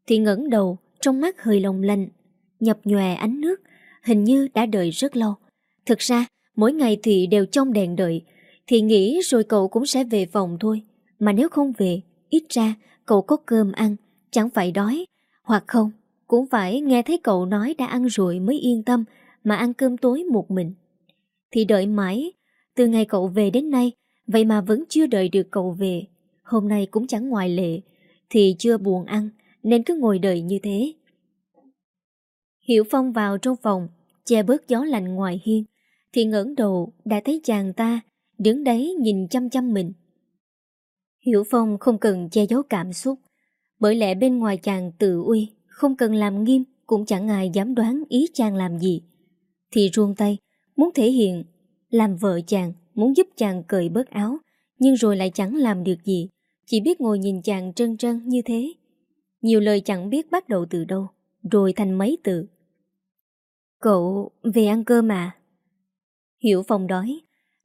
Thì ngẩng đầu, trong mắt hơi lồng lanh, nhập nhòe ánh nước, hình như đã đợi rất lâu. Thực ra, mỗi ngày thì đều trong đèn đợi, thì nghĩ rồi cậu cũng sẽ về phòng thôi. Mà nếu không về, ít ra cậu có cơm ăn, chẳng phải đói, hoặc không cũng phải nghe thấy cậu nói đã ăn rồi mới yên tâm mà ăn cơm tối một mình. Thì đợi mãi, từ ngày cậu về đến nay, vậy mà vẫn chưa đợi được cậu về. Hôm nay cũng chẳng ngoài lệ, thì chưa buồn ăn, nên cứ ngồi đợi như thế. Hiểu Phong vào trong phòng, che bớt gió lạnh ngoài hiên, thì ngẩng đầu đã thấy chàng ta đứng đấy nhìn chăm chăm mình. Hiểu Phong không cần che giấu cảm xúc, bởi lẽ bên ngoài chàng tự uy, không cần làm nghiêm Cũng chẳng ai dám đoán ý chàng làm gì. Thì ruông tay Muốn thể hiện Làm vợ chàng Muốn giúp chàng cởi bớt áo Nhưng rồi lại chẳng làm được gì Chỉ biết ngồi nhìn chàng trân trân như thế. Nhiều lời chẳng biết bắt đầu từ đâu Rồi thành mấy từ. Cậu về ăn cơm mà, Hiểu phòng đói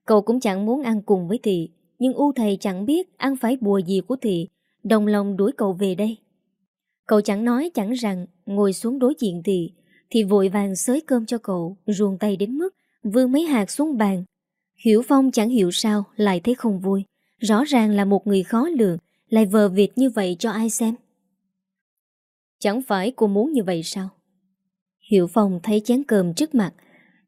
Cậu cũng chẳng muốn ăn cùng với thị Nhưng u thầy chẳng biết ăn phải bùa gì của thị Đồng lòng đuổi cậu về đây. Cậu chẳng nói chẳng rằng, ngồi xuống đối diện thì thì vội vàng xới cơm cho cậu, ruồng tay đến mức, vương mấy hạt xuống bàn. Hiểu Phong chẳng hiểu sao, lại thấy không vui. Rõ ràng là một người khó lường, lại vờ vịt như vậy cho ai xem. Chẳng phải cô muốn như vậy sao? Hiểu Phong thấy chén cơm trước mặt,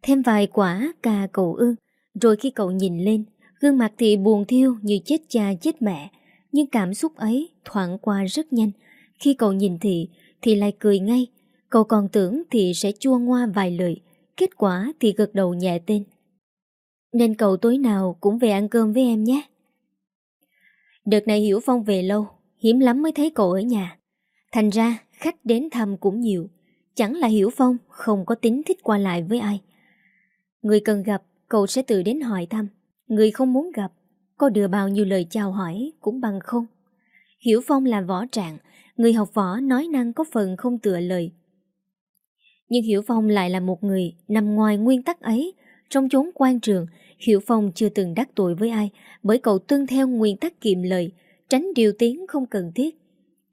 thêm vài quả cà cậu ương, rồi khi cậu nhìn lên, gương mặt thì buồn thiêu như chết cha chết mẹ, nhưng cảm xúc ấy thoảng qua rất nhanh khi cậu nhìn Thị Thì lại cười ngay. Cậu còn tưởng Thị sẽ chua ngoa vài lời. Kết quả thì gật đầu nhẹ tên. Nên cậu tối nào cũng về ăn cơm với em nhé. Đợt này Hiểu Phong về lâu, Hiếm lắm mới thấy cậu ở nhà. Thành ra, khách đến thăm cũng nhiều. Chẳng là Hiểu Phong Không có tính thích qua lại với ai. Người cần gặp, Cậu sẽ tự đến hỏi thăm. Người không muốn gặp, Có đưa bao nhiêu lời chào hỏi Cũng bằng không. Hiểu Phong là võ trạng người học võ nói năng có phần không tựa lời. Nhưng Hiểu Phong lại là một người nằm ngoài nguyên tắc ấy. Trong chốn quan trường, Hiểu Phong chưa từng đắc tội với ai bởi cậu tuân theo nguyên tắc kiệm lời, tránh điều tiếng không cần thiết.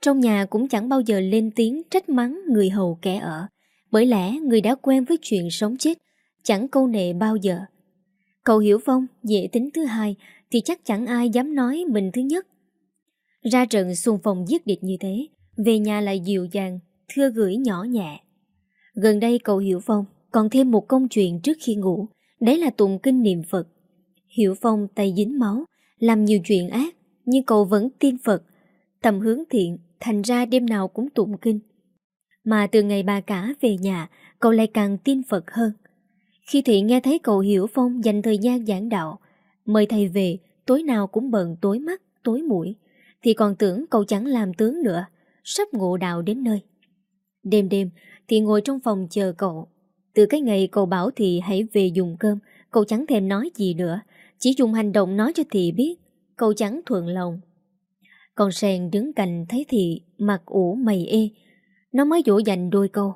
Trong nhà cũng chẳng bao giờ lên tiếng trách mắng người hầu kẻ ở, bởi lẽ người đã quen với chuyện sống chết, chẳng câu nệ bao giờ. Cậu Hiểu Phong dễ tính thứ hai thì chắc chẳng ai dám nói mình thứ nhất. Ra trận xung phong giết địch như thế, về nhà lại dịu dàng, thưa gửi nhỏ nhẹ. Gần đây cậu Hiểu Phong còn thêm một công chuyện trước khi ngủ, đấy là tụng kinh niệm Phật. Hiểu Phong tay dính máu, làm nhiều chuyện ác, nhưng cậu vẫn tin Phật. Tầm hướng thiện, thành ra đêm nào cũng tụng kinh. Mà từ ngày bà cả về nhà, cậu lại càng tin Phật hơn. Khi Thị nghe thấy cậu Hiểu Phong dành thời gian giảng đạo, mời thầy về, tối nào cũng bận tối mắt, tối mũi thì còn tưởng cậu chẳng làm tướng nữa, sắp ngộ đạo đến nơi. Đêm đêm thì ngồi trong phòng chờ cậu. Từ cái ngày cậu bảo thì hãy về dùng cơm, cậu chẳng thèm nói gì nữa, chỉ dùng hành động nói cho thị biết, cậu chẳng thuận lòng. Còn Sèn đứng cạnh thấy Thị mặt ủ mày ê. Nó mới dỗ dành đôi câu.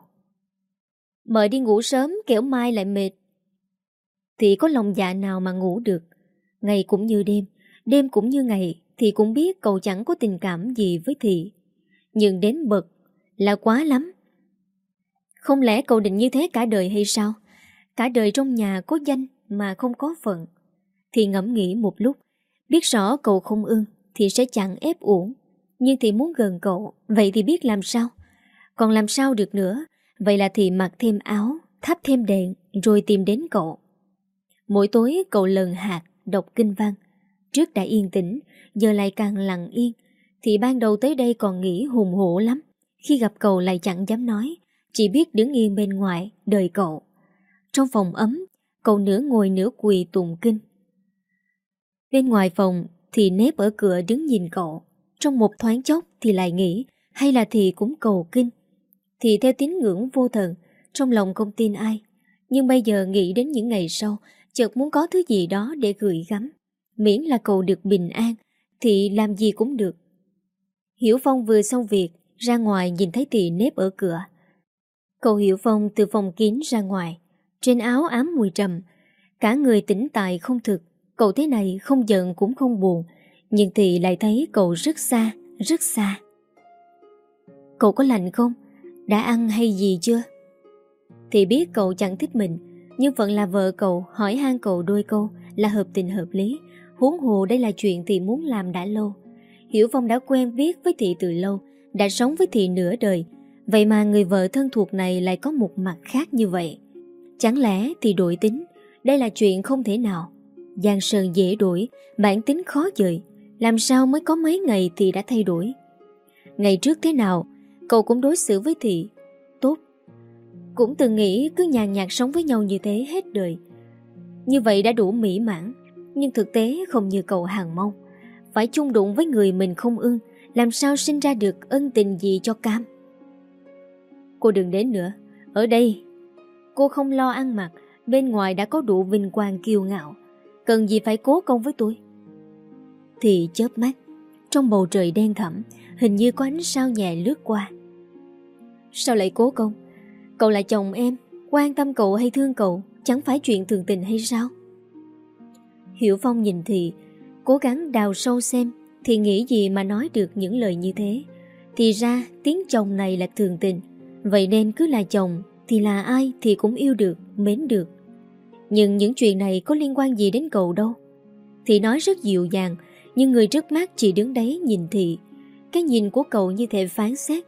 Mời đi ngủ sớm kiểu mai lại mệt. Thị có lòng dạ nào mà ngủ được. Ngày cũng như đêm, đêm cũng như ngày, thì cũng biết cậu chẳng có tình cảm gì với Thị. Nhưng đến bậc là quá lắm. Không lẽ cậu định như thế cả đời hay sao? Cả đời trong nhà có danh mà không có phận. Thì ngẫm nghĩ một lúc, biết rõ cậu không ưng thì sẽ chẳng ép uổng. Nhưng thì muốn gần cậu, vậy thì biết làm sao? Còn làm sao được nữa, vậy là thì mặc thêm áo, thắp thêm đèn, rồi tìm đến cậu. Mỗi tối cậu lần hạt, đọc kinh văn. Trước đã yên tĩnh, giờ lại càng lặng yên. Thì ban đầu tới đây còn nghĩ hùng hổ lắm. Khi gặp cậu lại chẳng dám nói, chỉ biết đứng yên bên ngoài, đợi cậu. Trong phòng ấm, cậu nửa ngồi nửa quỳ tụng kinh. Bên ngoài phòng thì nếp ở cửa đứng nhìn cậu. Trong một thoáng chốc thì lại nghĩ hay là thì cũng cầu kinh. Thì theo tín ngưỡng vô thần, trong lòng không tin ai. Nhưng bây giờ nghĩ đến những ngày sau, chợt muốn có thứ gì đó để gửi gắm. Miễn là cậu được bình an, thì làm gì cũng được. Hiểu Phong vừa xong việc, ra ngoài nhìn thấy tỳ nếp ở cửa. Cậu Hiểu Phong từ phòng kín ra ngoài, trên áo ám mùi trầm. Cả người tỉnh tại không thực, cậu thế này không giận cũng không buồn, nhưng Thị lại thấy cậu rất xa, rất xa. Cậu có lạnh không? Đã ăn hay gì chưa? Thì biết cậu chẳng thích mình, nhưng vẫn là vợ cậu hỏi han cậu đôi câu là hợp tình hợp lý. Huống hồ đây là chuyện thì muốn làm đã lâu. Hiểu Phong đã quen biết với Thị từ lâu, đã sống với Thị nửa đời. Vậy mà người vợ thân thuộc này lại có một mặt khác như vậy. Chẳng lẽ thì đổi tính, đây là chuyện không thể nào. Giang Sơn dễ đổi, bản tính khó dời. Làm sao mới có mấy ngày thì đã thay đổi. Ngày trước thế nào, cậu cũng đối xử với Thị. Tốt. Cũng từng nghĩ cứ nhàn nhạt sống với nhau như thế hết đời. Như vậy đã đủ mỹ mãn. Nhưng thực tế không như cậu hàng mong. Phải chung đụng với người mình không ưng, Làm sao sinh ra được ân tình gì cho Cam? Cô đừng đến nữa. Ở đây, Cô không lo ăn mặc, Bên ngoài đã có đủ vinh quang kiêu ngạo. Cần gì phải cố công với tôi? Thì chớp mắt, Trong bầu trời đen thẳm, Hình như có ánh sao nhẹ lướt qua. Sao lại cố công? Cậu là chồng em, Quan tâm cậu hay thương cậu? Chẳng phải chuyện thường tình hay sao? Hiểu Phong nhìn thì, Cố gắng đào sâu xem Thì nghĩ gì mà nói được những lời như thế. Thì ra, tiếng chồng này là thường tình, Vậy nên cứ là chồng Thì là ai thì cũng yêu được, Mến được. Nhưng những chuyện này có liên quan gì đến cậu đâu? Thì nói rất dịu dàng, Nhưng người trước mắt chỉ đứng đấy nhìn thị Cái nhìn của cậu như thể phán xét,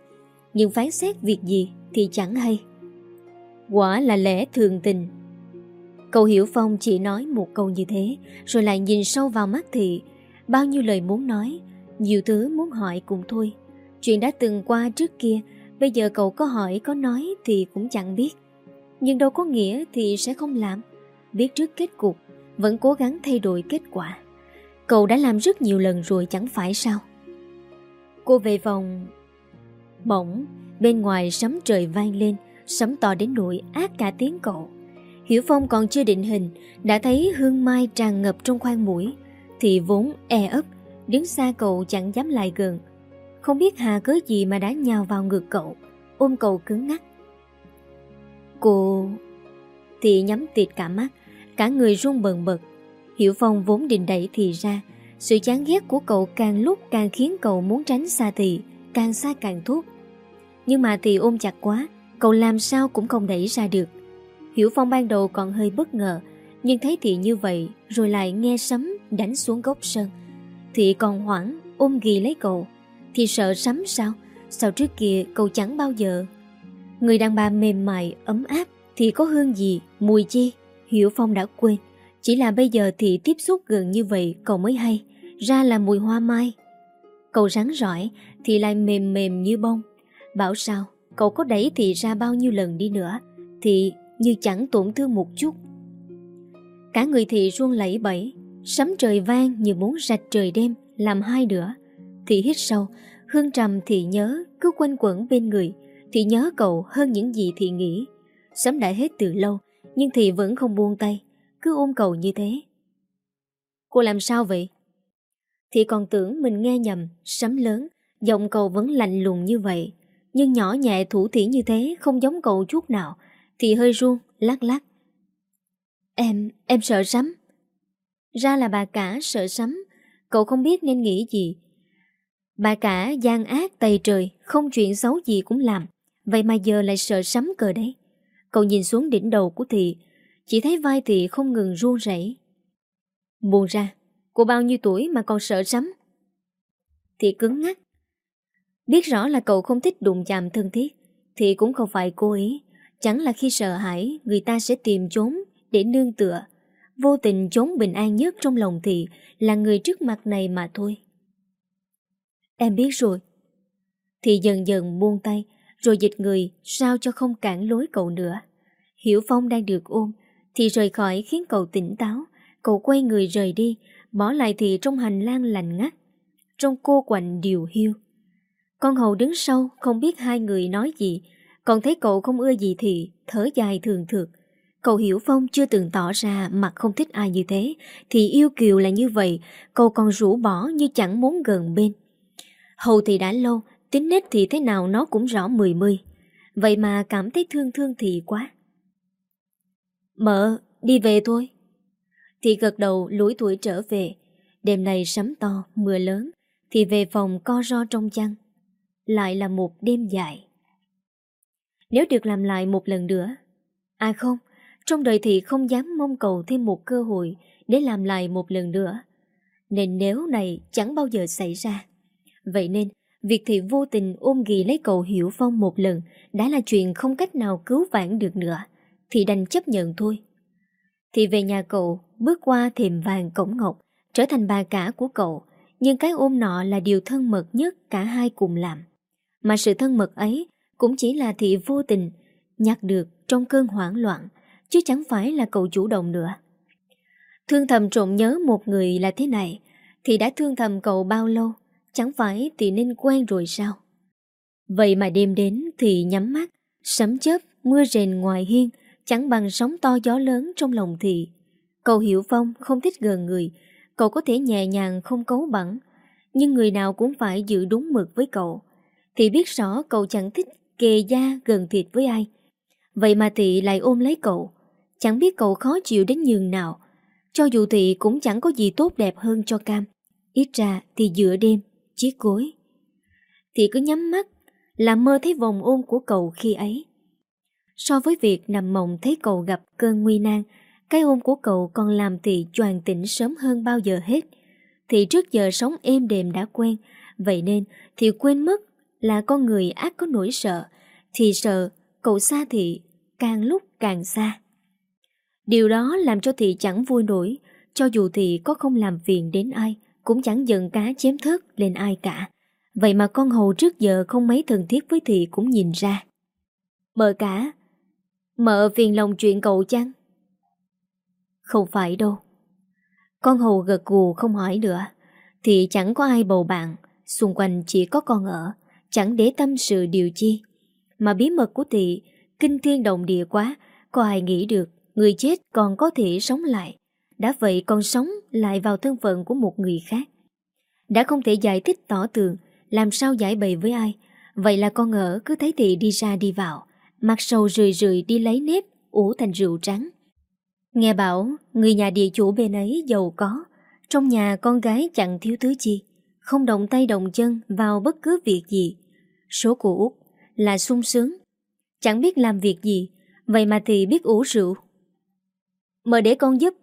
Nhưng phán xét việc gì Thì chẳng hay. Quả là lẽ thường tình. Cậu Hiểu Phong chỉ nói một câu như thế, Rồi lại nhìn sâu vào mắt thị Bao nhiêu lời muốn nói, Nhiều thứ muốn hỏi cũng thôi. Chuyện đã từng qua trước kia, Bây giờ cậu có hỏi có nói thì cũng chẳng biết. Nhưng đâu có nghĩa thì sẽ không làm. Biết trước kết cục, Vẫn cố gắng thay đổi kết quả. Cậu đã làm rất nhiều lần rồi chẳng phải sao? Cô về phòng Bỗng Bên ngoài sấm trời vang lên, Sấm to đến nỗi ác cả tiếng cậu. Hiểu Phong còn chưa định hình, Đã thấy hương mai tràn ngập trong khoang mũi, Thì vốn e ấp, Đứng xa cậu chẳng dám lại gần. Không biết Hà cớ gì mà đã nhào vào ngực cậu, Ôm cậu cứng ngắc. Cô... Thì nhắm tịt cả mắt, Cả người run bần bật. Hiểu Phong vốn định đẩy thì ra, Sự chán ghét của cậu càng lúc càng khiến cậu muốn tránh xa thì Càng xa càng thuốc. Nhưng mà thì ôm chặt quá, Cậu làm sao cũng không đẩy ra được. Hiểu Phong ban đầu còn hơi bất ngờ, Nhưng thấy Thị như vậy, Rồi lại nghe sấm đánh xuống gốc sân Thị còn hoảng ôm ghi lấy cậu, Thì sợ sấm sao? Sao trước kia cậu chẳng bao giờ? Người đàn bà mềm mại, ấm áp, Thì có hương gì? Mùi chi? Hiểu Phong đã quên, Chỉ là bây giờ thì tiếp xúc gần như vậy Cậu mới hay, Ra là mùi hoa mai. Cậu rắn rỏi, Thì lại mềm mềm như bông. Bảo sao, Cậu có đẩy thì ra bao nhiêu lần đi nữa? Thì như chẳng tổn thương một chút. Cả người thị ruông lẫy bẫy, sấm trời vang như muốn rạch trời đêm, làm hai nửa Thị hít sâu, hương trầm thì nhớ, cứ quanh quẩn bên người, thì nhớ cậu hơn những gì thị nghĩ. Sấm đã hết từ lâu, nhưng thị vẫn không buông tay, cứ ôm cậu như thế. Cô làm sao vậy? Thì còn tưởng mình nghe nhầm Sấm lớn Giọng cậu vẫn lạnh lùng như vậy Nhưng nhỏ nhẹ thủ thỉ như thế Không giống cậu chút nào thì hơi run lắc lắc. Em, em sợ sấm Ra là bà cả sợ sấm Cậu không biết nên nghĩ gì. Bà cả gian ác tày trời Không chuyện xấu gì cũng làm. Vậy mà giờ lại sợ sấm cờ đấy. Cậu nhìn xuống đỉnh đầu của Thị Chỉ thấy vai Thị không ngừng run rẩy. Buồn ra Cô bao nhiêu tuổi mà còn sợ sấm Thị cứng ngắt Biết rõ là cậu không thích đụng chạm thân thiết Thì cũng không phải cố ý Chẳng là khi sợ hãi, Người ta sẽ tìm trốn để nương tựa. Vô tình trốn bình an nhất trong lòng Thị Là người trước mặt này mà thôi. Em biết rồi. Thị dần dần buông tay, Rồi dịch người, sao cho không cản lối cậu nữa. Hiểu Phong đang được ôm, Thì rời khỏi khiến cậu tỉnh táo. Cậu quay người rời đi, Bỏ lại Thị trong hành lang lạnh ngắt, Trong cô quạnh điều hiu. Con hầu đứng sau, Không biết hai người nói gì còn thấy cậu không ưa gì thì Thở dài thường thượt. Cậu Hiểu Phong chưa từng tỏ ra mặt không thích ai như thế Thì yêu Kiều là như vậy Cậu còn rủ bỏ như chẳng muốn gần bên. Hầu thì đã lâu Tính nết thì thế nào nó cũng rõ mười mươi. Vậy mà cảm thấy thương thương thì quá. Mợ, đi về thôi. Thì gật đầu lũi tuổi trở về. Đêm nay sấm to, mưa lớn Thì về phòng co ro trong chăn. Lại là một đêm dài. Nếu được làm lại một lần nữa. À không, Trong đời thì không dám mong cầu thêm một cơ hội Để làm lại một lần nữa. Nên nếu này chẳng bao giờ xảy ra, Vậy nên Việc thì vô tình ôm ghi lấy cầu Hiểu Phong một lần Đã là chuyện không cách nào cứu vãn được nữa, Thì đành chấp nhận thôi. Thì về nhà cậu, Bước qua thềm vàng cổng ngọc, Trở thành bà cả của cậu, Nhưng cái ôm nọ là điều thân mật nhất Cả hai cùng làm. Mà sự thân mật ấy cũng chỉ là thị vô tình Nhặt được trong cơn hoảng loạn Chứ chẳng phải là cậu chủ động nữa. Thương thầm trộm nhớ một người là thế này Thì đã thương thầm cậu bao lâu Chẳng phải thì nên quen rồi sao? Vậy mà đêm đến thì nhắm mắt Sấm chớp, mưa rền ngoài hiên Chẳng bằng sóng to gió lớn trong lòng thị. Cậu Hiểu Phong không thích gần người Cậu có thể nhẹ nhàng không cấu bẩn Nhưng người nào cũng phải giữ đúng mực với cậu. Thì biết rõ cậu chẳng thích kề da gần thịt với ai Vậy mà Thị lại ôm lấy cậu Chẳng biết cậu khó chịu đến nhường nào Cho dù Thị cũng chẳng có gì tốt đẹp hơn cho Cam Ít ra thì giữa đêm chiếc gối. thị cứ nhắm mắt là mơ thấy vòng ôm của cậu khi ấy. So với việc nằm mộng thấy cậu gặp cơn nguy nan, cái ôm của cậu còn làm Thị choàng tỉnh sớm hơn bao giờ hết. thị trước giờ sống êm đềm đã quen, vậy nên thị quên mất là con người ác có nỗi sợ, thì sợ cậu xa Thị càng lúc càng xa. Điều đó làm cho Thị chẳng vui nổi, cho dù Thị có không làm phiền đến ai, cũng chẳng giận cá chém thớt lên ai cả. Vậy mà con hầu trước giờ không mấy thân thiết với thị cũng nhìn ra. Mợ cả, mợ phiền lòng chuyện cậu chăng? Không phải đâu. Con hầu gật gù không hỏi nữa. Thì chẳng có ai bầu bạn, xung quanh chỉ có con ở, chẳng để tâm sự điều chi. Mà bí mật của thị, kinh thiên động địa quá, có ai nghĩ được người chết còn có thể sống lại. Đã vậy còn sống lại vào thân phận của một người khác Đã không thể giải thích tỏ tường Làm sao giải bày với ai Vậy là con ở cứ thấy thị đi ra đi vào Mặt sầu rười rười đi lấy nếp ủ thành rượu trắng Nghe bảo Người nhà địa chủ bên ấy giàu có Trong nhà con gái chẳng thiếu thứ chi không động tay động chân Vào bất cứ việc gì Số của Út là sung sướng Chẳng biết làm việc gì Vậy mà thì biết ủ rượu Mời để con giúp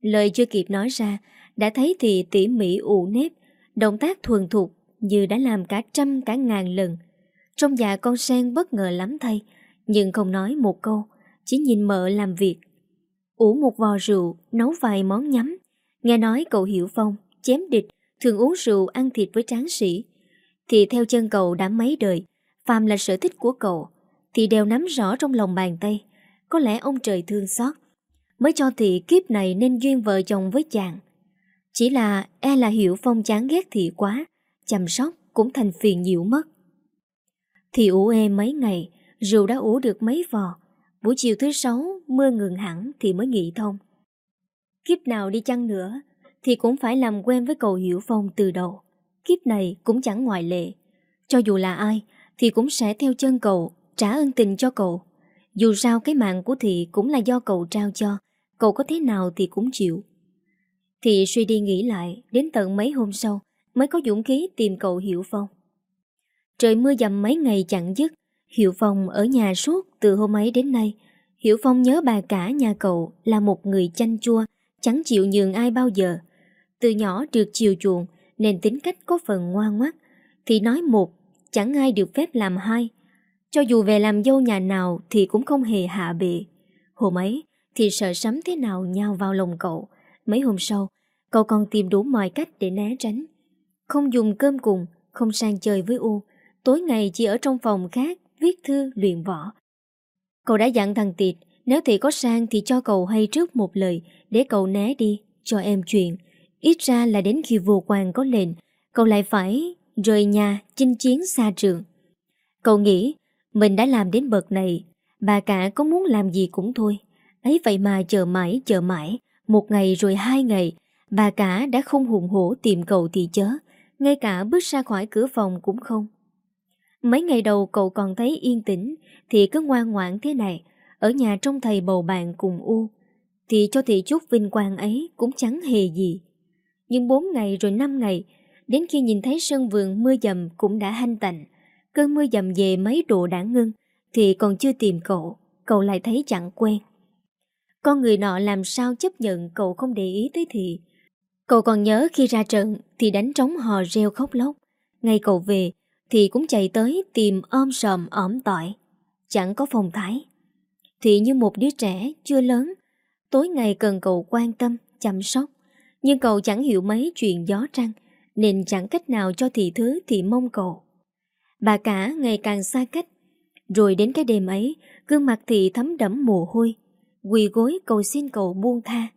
Lời chưa kịp nói ra, đã thấy thì tỉ mỉ ủ nếp, động tác thuần thục như đã làm cả trăm cả ngàn lần. Trong dạ con sen bất ngờ lắm thay, nhưng không nói một câu, chỉ nhìn mợ làm việc. Ủ một vò rượu, nấu vài món nhắm. Nghe nói cậu Hiểu Phong, chém địch, thường uống rượu ăn thịt với tráng sĩ. Thì theo chân cậu đã mấy đời, phàm là sở thích của cậu, thì đều nắm rõ trong lòng bàn tay. Có lẽ ông trời thương xót, mới cho thị kiếp này nên duyên vợ chồng với chàng. Chỉ là e là Hiểu Phong chán ghét thị quá, chăm sóc cũng thành phiền nhiễu mất. Thị ủ ê mấy ngày, rượu đã ủ được mấy vò, buổi chiều thứ sáu mưa ngừng hẳn thì mới nghỉ thông. Kiếp nào đi chăng nữa, thì cũng phải làm quen với cậu Hiểu Phong từ đầu. Kiếp này cũng chẳng ngoại lệ. Cho dù là ai thì cũng sẽ theo chân cậu, trả ơn tình cho cậu. Dù sao cái mạng của Thị cũng là do cậu trao cho, cậu có thế nào thì cũng chịu. Thị suy đi nghĩ lại, đến tận mấy hôm sau mới có dũng khí tìm cậu Hiểu Phong. Trời mưa dầm mấy ngày chẳng dứt, Hiểu Phong ở nhà suốt từ hôm ấy đến nay. Hiểu Phong nhớ bà cả nhà cậu là một người chanh chua, chẳng chịu nhường ai bao giờ. Từ nhỏ được chiều chuộng nên tính cách có phần ngoan ngoắt. Thì nói một, chẳng ai được phép làm hai. Cho dù về làm dâu nhà nào thì cũng không hề hạ bệ. Hôm ấy thì sợ sắm thế nào nhào vào lòng cậu. Mấy hôm sau, cậu còn tìm đủ mọi cách để né tránh. Không dùng cơm cùng, không sang chơi với U. Tối ngày chỉ ở trong phòng khác, viết thư, luyện võ. Cậu đã dặn thằng Tiệt, nếu thì có sang thì cho cậu hay trước một lời để cậu né đi, cho em chuyện. Ít ra là đến khi vua quan có lệnh, cậu lại phải rời nhà chinh chiến xa trường. Cậu nghĩ mình đã làm đến bậc này, bà cả có muốn làm gì cũng thôi. Ấy vậy mà chờ mãi chờ mãi, một ngày rồi hai ngày, bà cả đã không hùng hổ tìm cậu thì chớ, ngay cả bước ra khỏi cửa phòng cũng không. Mấy ngày đầu cậu còn thấy yên tĩnh thì cứ ngoan ngoãn thế này, ở nhà trong thầy bầu bạn cùng U, thì cho thị chút vinh quang ấy cũng chẳng hề gì. Nhưng bốn ngày rồi năm ngày, đến khi nhìn thấy sân vườn mưa dầm cũng đã hanh tạnh, cơn mưa dầm về mấy độ đã ngưng, thì còn chưa tìm cậu, cậu lại thấy chẳng quen. Con người nọ làm sao chấp nhận cậu không để ý tới thị. Cậu còn nhớ khi ra trận thì đánh trống hò reo khóc lóc. Ngay cậu về thì cũng chạy tới tìm ôm sòm ỏm tỏi. Chẳng có phòng thái. Thị như một đứa trẻ chưa lớn, tối ngày cần cậu quan tâm, chăm sóc. Nhưng cậu chẳng hiểu mấy chuyện gió trăng, nên chẳng cách nào cho thị thứ thị mong cậu. Bà cả ngày càng xa cách. Rồi đến cái đêm ấy, gương mặt thị thấm đẫm mồ hôi, quỳ gối cầu xin cậu buông tha.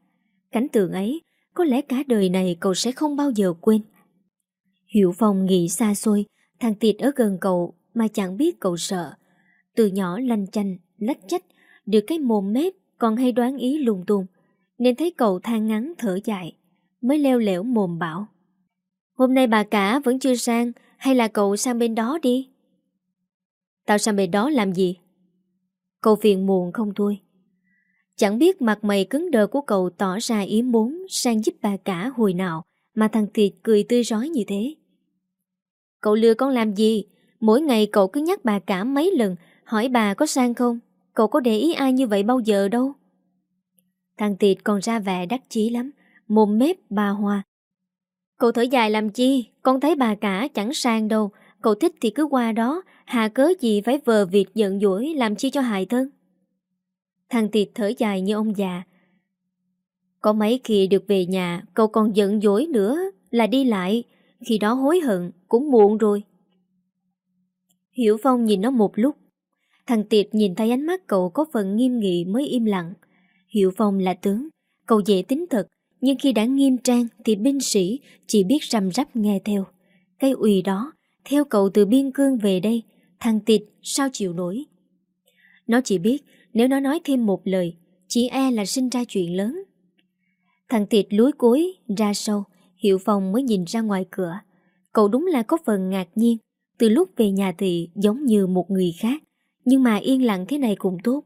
Cảnh tượng ấy, có lẽ cả đời này cậu sẽ không bao giờ quên. Hiểu Phong nghĩ xa xôi, thằng Tiệt ở gần cậu mà chẳng biết cậu sợ. Từ nhỏ lanh chanh, lách chách, được cái mồm mép còn hay đoán ý lung tung, nên thấy cậu than ngắn thở dài, mới leo lẻo mồm bảo. Hôm nay bà cả vẫn chưa sang, hay là cậu sang bên đó đi? Tao sang bên đó làm gì? Cậu phiền muộn không thôi. Chẳng biết mặt mày cứng đờ của cậu tỏ ra ý muốn sang giúp bà cả hồi nào mà thằng Tiệt cười tươi rói như thế. Cậu lừa con làm gì? Mỗi ngày cậu cứ nhắc bà cả mấy lần hỏi bà có sang không? Cậu có để ý ai như vậy bao giờ đâu? Thằng Tiệt còn ra vẻ đắc chí lắm, mồm mép bà Hoa. Cậu thở dài làm chi? Con thấy bà cả chẳng sang đâu. Cậu thích thì cứ qua đó, hà cớ gì phải vờ việc giận dỗi làm chi cho hại thân? Thằng Tiệt thở dài như ông già. Có mấy khi được về nhà, cậu còn giận dỗi nữa là đi lại. Khi đó hối hận, cũng muộn rồi. Hiểu Phong nhìn nó một lúc. Thằng Tiệt nhìn thấy ánh mắt cậu có phần nghiêm nghị mới im lặng. Hiểu Phong là tướng, cậu dễ tính thật, nhưng khi đã nghiêm trang thì binh sĩ chỉ biết rầm rắp nghe theo. cây ủy đó, theo cậu từ biên cương về đây, thằng tịt sao chịu nổi. Nó chỉ biết nếu nó nói thêm một lời, chỉ e là sinh ra chuyện lớn. Thằng tịt lúi cuối, ra sâu, Hiệu Phong mới nhìn ra ngoài cửa. Cậu đúng là có phần ngạc nhiên. Từ lúc về nhà thì giống như một người khác. Nhưng mà yên lặng thế này cũng tốt.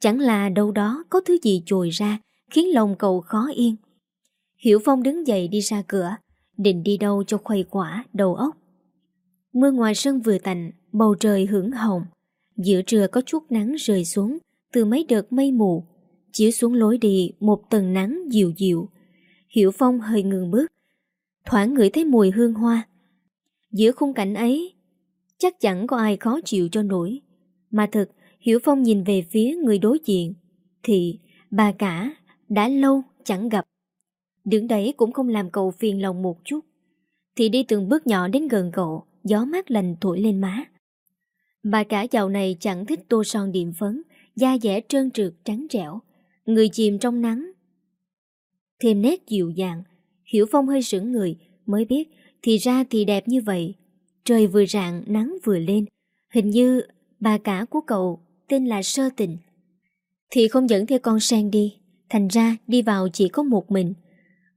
Chẳng là đâu đó có thứ gì trồi ra khiến lòng cậu khó yên. Hiểu Phong đứng dậy đi ra cửa, định đi đâu cho khuây quả, đầu óc. Mưa ngoài sân vừa tạnh, bầu trời hưởng hồng. Giữa trưa có chút nắng rơi xuống từ mấy đợt mây mù, chiếu xuống lối đi một tầng nắng dịu dịu. Hiểu Phong hơi ngừng bước, thoảng ngửi thấy mùi hương hoa. Giữa khung cảnh ấy, chắc chẳng có ai khó chịu cho nổi. Mà thật, Hiểu Phong nhìn về phía người đối diện, thì bà cả đã lâu chẳng gặp. Đứng đấy cũng không làm cậu phiền lòng một chút. Thì đi từng bước nhỏ đến gần cậu, gió mát lành thổi lên má. Bà cả dạo này chẳng thích tô son điểm phấn, da dẻ trơn trượt trắng trẻo, người chìm trong nắng. Thêm nét dịu dàng, Hiểu Phong hơi sững người, mới biết thì ra thì đẹp như vậy. Trời vừa rạng, nắng vừa lên, hình như bà cả của cậu tên là Sơ Tình. Thì không dẫn theo con sen đi, thành ra đi vào chỉ có một mình.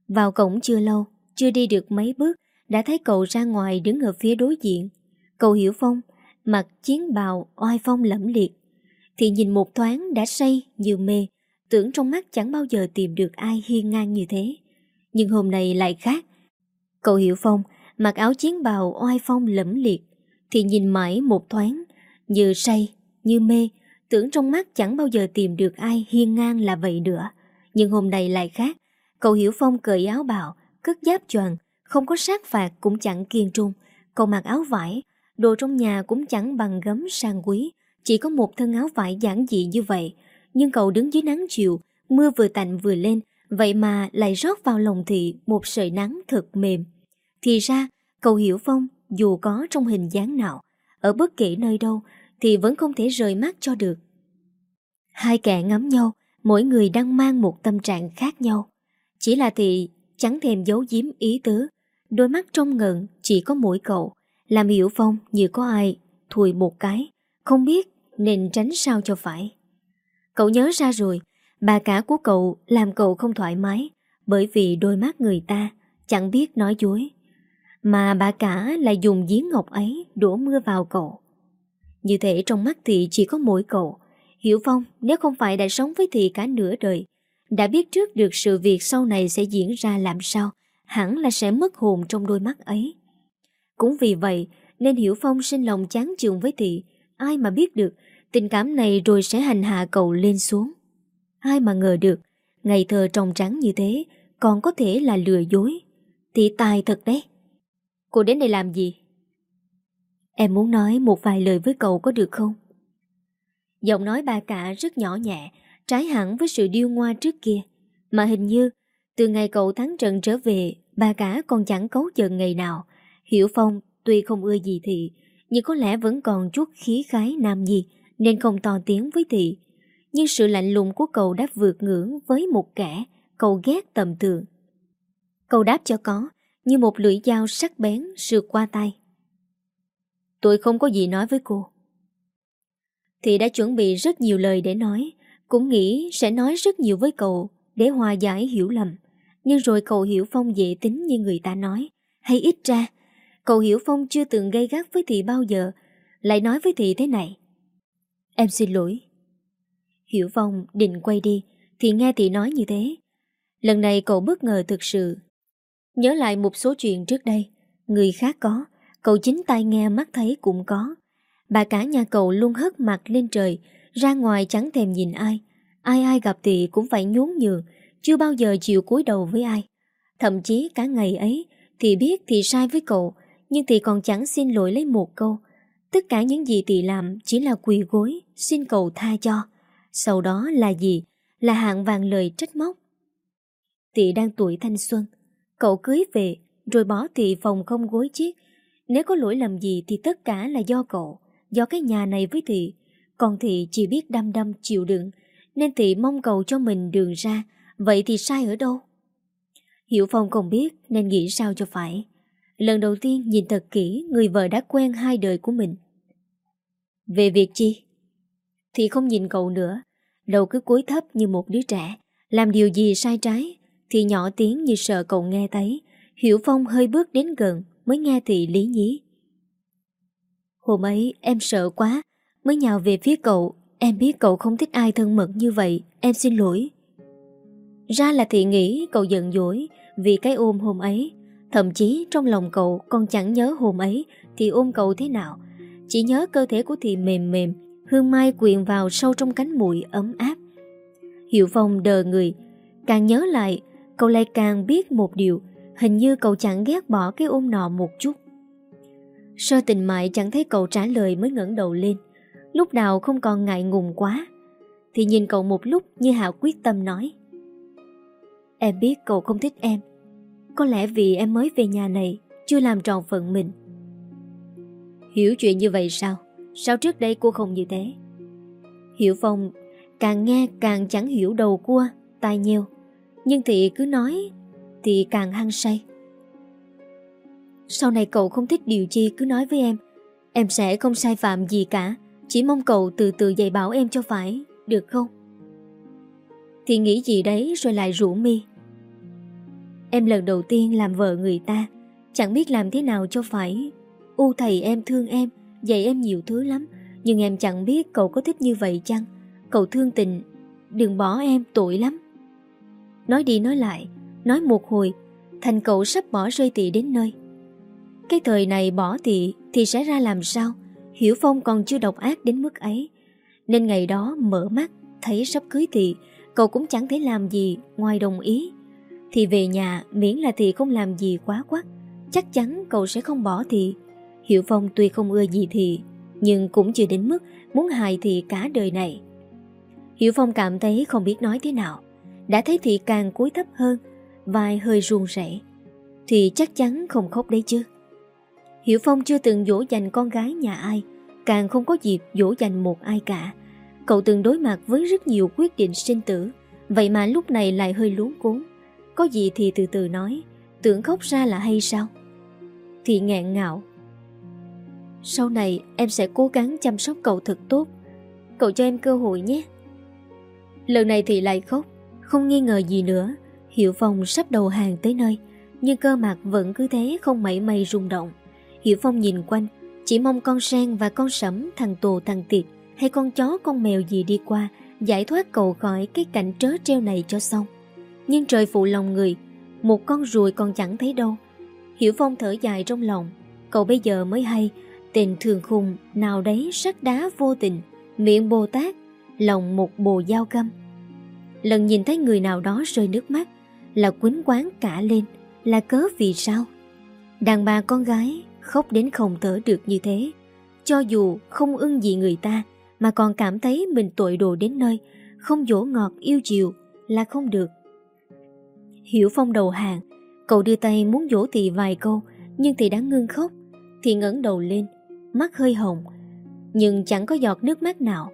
Vào cổng chưa lâu, chưa đi được mấy bước, đã thấy cậu ra ngoài đứng ở phía đối diện. Cậu Hiểu Phong, mặc chiến bào oai phong lẫm liệt. Thì nhìn một thoáng đã say như mê, tưởng trong mắt chẳng bao giờ tìm được ai hiên ngang như thế. Nhưng hôm nay lại khác. Cậu Hiểu Phong mặc áo chiến bào oai phong lẫm liệt, thì nhìn mãi một thoáng, như say, như mê, tưởng trong mắt chẳng bao giờ tìm được ai hiên ngang là vậy nữa. Nhưng hôm nay lại khác, cậu Hiểu Phong cởi áo bào, cất giáp choàng, không có sát phạt cũng chẳng kiên trung, cậu mặc áo vải, đồ trong nhà cũng chẳng bằng gấm sang quý, chỉ có một thân áo vải giản dị như vậy. Nhưng cậu đứng dưới nắng chiều, mưa vừa tạnh vừa lên, vậy mà lại rót vào lòng thị một sợi nắng thật mềm. Thì ra, cậu Hiểu Phong dù có trong hình dáng nào, ở bất kỳ nơi đâu thì vẫn không thể rời mắt cho được. Hai kẻ ngắm nhau, mỗi người đang mang một tâm trạng khác nhau. Chỉ là thì chẳng thèm giấu giếm ý tứ, đôi mắt trong ngận chỉ có mỗi cậu, làm Hiểu Phong như có ai thùi một cái, không biết nên tránh sao cho phải. Cậu nhớ ra rồi, bà cả của cậu làm cậu không thoải mái bởi vì đôi mắt người ta chẳng biết nói dối. Mà bà cả lại dùng giếng ngọc ấy đổ mưa vào cậu. Như thế trong mắt thị chỉ có mỗi cậu. Hiểu Phong nếu không phải đã sống với thị cả nửa đời, đã biết trước được sự việc sau này sẽ diễn ra làm sao, hẳn là sẽ mất hồn trong đôi mắt ấy. Cũng vì vậy nên Hiểu Phong sinh lòng chán chường với thị, ai mà biết được tình cảm này rồi sẽ hành hạ cậu lên xuống. Ai mà ngờ được, ngày thơ trong trắng như thế còn có thể là lừa dối. Thị tài thật đấy. Cô đến đây làm gì? Em muốn nói một vài lời với cậu có được không? Giọng nói bà cả rất nhỏ nhẹ, trái hẳn với sự điêu ngoa trước kia. Mà hình như, từ ngày cậu thắng trận trở về, bà cả còn chẳng cấu giận ngày nào. Hiểu Phong tuy không ưa gì thị, nhưng có lẽ vẫn còn chút khí khái nam gì nên không to tiếng với thị. Nhưng sự lạnh lùng của cậu đã vượt ngưỡng với một kẻ cậu ghét tầm thường. Cậu đáp cho có, như một lưỡi dao sắc bén sượt qua tay. Tôi không có gì nói với cô. Thị đã chuẩn bị rất nhiều lời để nói, cũng nghĩ sẽ nói rất nhiều với cậu để hòa giải hiểu lầm. Nhưng rồi cậu Hiểu Phong dễ tính như người ta nói, hay ít ra, cậu Hiểu Phong chưa từng gây gắt với Thị bao giờ, lại nói với Thị thế này. Em xin lỗi. Hiểu Phong định quay đi, thì nghe Thị nói như thế. Lần này cậu bất ngờ thực sự. Nhớ lại một số chuyện trước đây, người khác có, cậu chính tai nghe mắt thấy cũng có. Bà cả nhà cậu luôn hất mặt lên trời, ra ngoài chẳng thèm nhìn ai. Ai ai gặp thì cũng phải nhún nhường, chưa bao giờ chịu cúi đầu với ai. Thậm chí cả ngày ấy, thì biết thì sai với cậu, nhưng thì còn chẳng xin lỗi lấy một câu. Tất cả những gì thì làm chỉ là quỳ gối, xin cậu tha cho. Sau đó là gì? Là hạng vàng lời trách móc. Tị đang tuổi thanh xuân, cậu cưới về rồi bỏ tị phòng không gối chiếc. Nếu có lỗi lầm gì thì tất cả là do cậu, do cái nhà này với thị. Còn thị chỉ biết đăm đăm chịu đựng, nên thị mong cầu cho mình đường ra, vậy thì sai ở đâu? Hiểu Phong không biết nên nghĩ sao cho phải. Lần đầu tiên nhìn thật kỹ người vợ đã quen hai đời của mình. Về việc chi? Thì không nhìn cậu nữa, đầu cứ cúi thấp như một đứa trẻ, làm điều gì sai trái thì nhỏ tiếng như sợ cậu nghe thấy. Hiểu Phong hơi bước đến gần mới nghe thị lý nhí. Hôm ấy em sợ quá, mới nhào về phía cậu, em biết cậu không thích ai thân mật như vậy, em xin lỗi. Ra là thị nghĩ cậu giận dỗi vì cái ôm hôm ấy, thậm chí trong lòng cậu còn chẳng nhớ hôm ấy thì ôm cậu thế nào, chỉ nhớ cơ thể của thị mềm mềm, hương mai quyền vào sâu trong cánh mũi ấm áp. Hiệu Phong đờ người, càng nhớ lại, cậu lại càng biết một điều, hình như cậu chẳng ghét bỏ cái ôm nọ một chút. Sơ tình mại chẳng thấy cậu trả lời mới ngẩng đầu lên Lúc nào không còn ngại ngùng quá. Thì nhìn cậu một lúc như Hạ quyết tâm nói Em biết cậu không thích em. Có lẽ vì em mới về nhà này Chưa làm tròn phận mình. Hiểu chuyện như vậy sao? Sao trước đây cô không như thế? Hiểu Phong Càng nghe càng chẳng hiểu đầu cua Tai nhiều, Nhưng thị cứ nói Thì càng hăng say. Sau này cậu không thích điều chi cứ nói với em. Em sẽ không sai phạm gì cả. Chỉ mong cậu từ từ dạy bảo em cho phải, Được không? Thì nghĩ gì đấy rồi lại rủ mi. Em lần đầu tiên làm vợ người ta, Chẳng biết làm thế nào cho phải. U thầy em thương em, Dạy em nhiều thứ lắm, Nhưng em chẳng biết cậu có thích như vậy chăng. Cậu thương tình, Đừng bỏ em, tội lắm. Nói đi nói lại, Nói một hồi, Thành cậu sắp bỏ rơi tị đến nơi. Cái thời này bỏ tị Thì sẽ ra làm sao? Hiểu Phong còn chưa độc ác đến mức ấy. Nên ngày đó mở mắt, Thấy sắp cưới Thị Cậu cũng chẳng thể làm gì ngoài đồng ý. Thì về nhà, miễn là thị không làm gì quá quắc Chắc chắn cậu sẽ không bỏ thị Hiểu Phong tuy không ưa gì thị Nhưng cũng chưa đến mức Muốn hại thị cả đời này. Hiểu Phong cảm thấy không biết nói thế nào. Đã thấy thị càng cúi thấp hơn, Vai hơi run rẩy Thì chắc chắn không khóc đấy chứ. Hiểu Phong chưa từng dỗ dành con gái nhà ai, Càng không có dịp dỗ dành một ai cả. Cậu từng đối mặt với rất nhiều quyết định sinh tử, Vậy mà lúc này lại hơi luống cuốn. Có gì thì từ từ nói, Tưởng khóc ra là hay sao? Thì ngẹn ngạo Sau này em sẽ cố gắng chăm sóc cậu thật tốt. Cậu cho em cơ hội nhé. Lần này thì lại khóc, Không nghi ngờ gì nữa. Hiệu Phong sắp đầu hàng tới nơi, Nhưng cơ mặt vẫn cứ thế không mảy may rung động. Hiểu Phong nhìn quanh Chỉ mong con sen và con sẫm Thằng tù thằng tiệt hay con chó con mèo gì đi qua giải thoát cậu khỏi cái cảnh trớ treo này cho xong. Nhưng trời phụ lòng người, một con ruồi còn chẳng thấy đâu. Hiểu Phong thở dài trong lòng, cậu bây giờ mới hay tình thường khùng nào đấy sắt đá vô tình, miệng Bồ Tát, lòng một bồ dao căm. Lần nhìn thấy người nào đó rơi nước mắt là quýnh quán cả lên, là cớ vì sao? Đàn bà con gái khóc đến không thở được như thế, cho dù không ưng gì người ta, mà còn cảm thấy mình tội đồ đến nơi, không dỗ ngọt yêu chiều là không được. Hiểu Phong đầu hàng, cậu đưa tay muốn dỗ Thị vài câu, nhưng Thị đã ngưng khóc. Thị ngẩng đầu lên, mắt hơi hồng, nhưng chẳng có giọt nước mắt nào.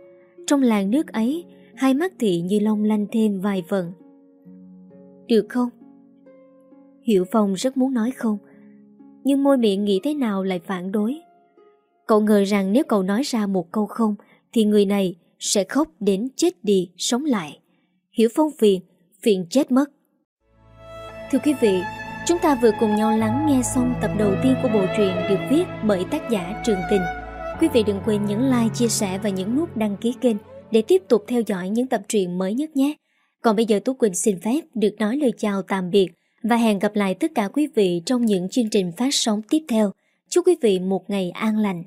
Trong làn nước ấy, hai mắt Thị như long lanh thêm vài phần. Được không? Hiểu Phong rất muốn nói không, nhưng môi miệng nghĩ thế nào lại phản đối. Cậu ngờ rằng nếu cậu nói ra một câu không thì người này sẽ khóc đến chết đi sống lại. Hiểu phong phiền, phiền chết mất. Thưa quý vị, chúng ta vừa cùng nhau lắng nghe xong tập đầu tiên của bộ truyện được viết bởi tác giả Trường Tình. Quý vị đừng quên nhấn like, chia sẻ và nhấn nút đăng ký kênh để tiếp tục theo dõi những tập truyện mới nhất nhé. Còn bây giờ Tú Quỳnh xin phép được nói lời chào tạm biệt và hẹn gặp lại tất cả quý vị trong những chương trình phát sóng tiếp theo. Chúc quý vị một ngày an lành.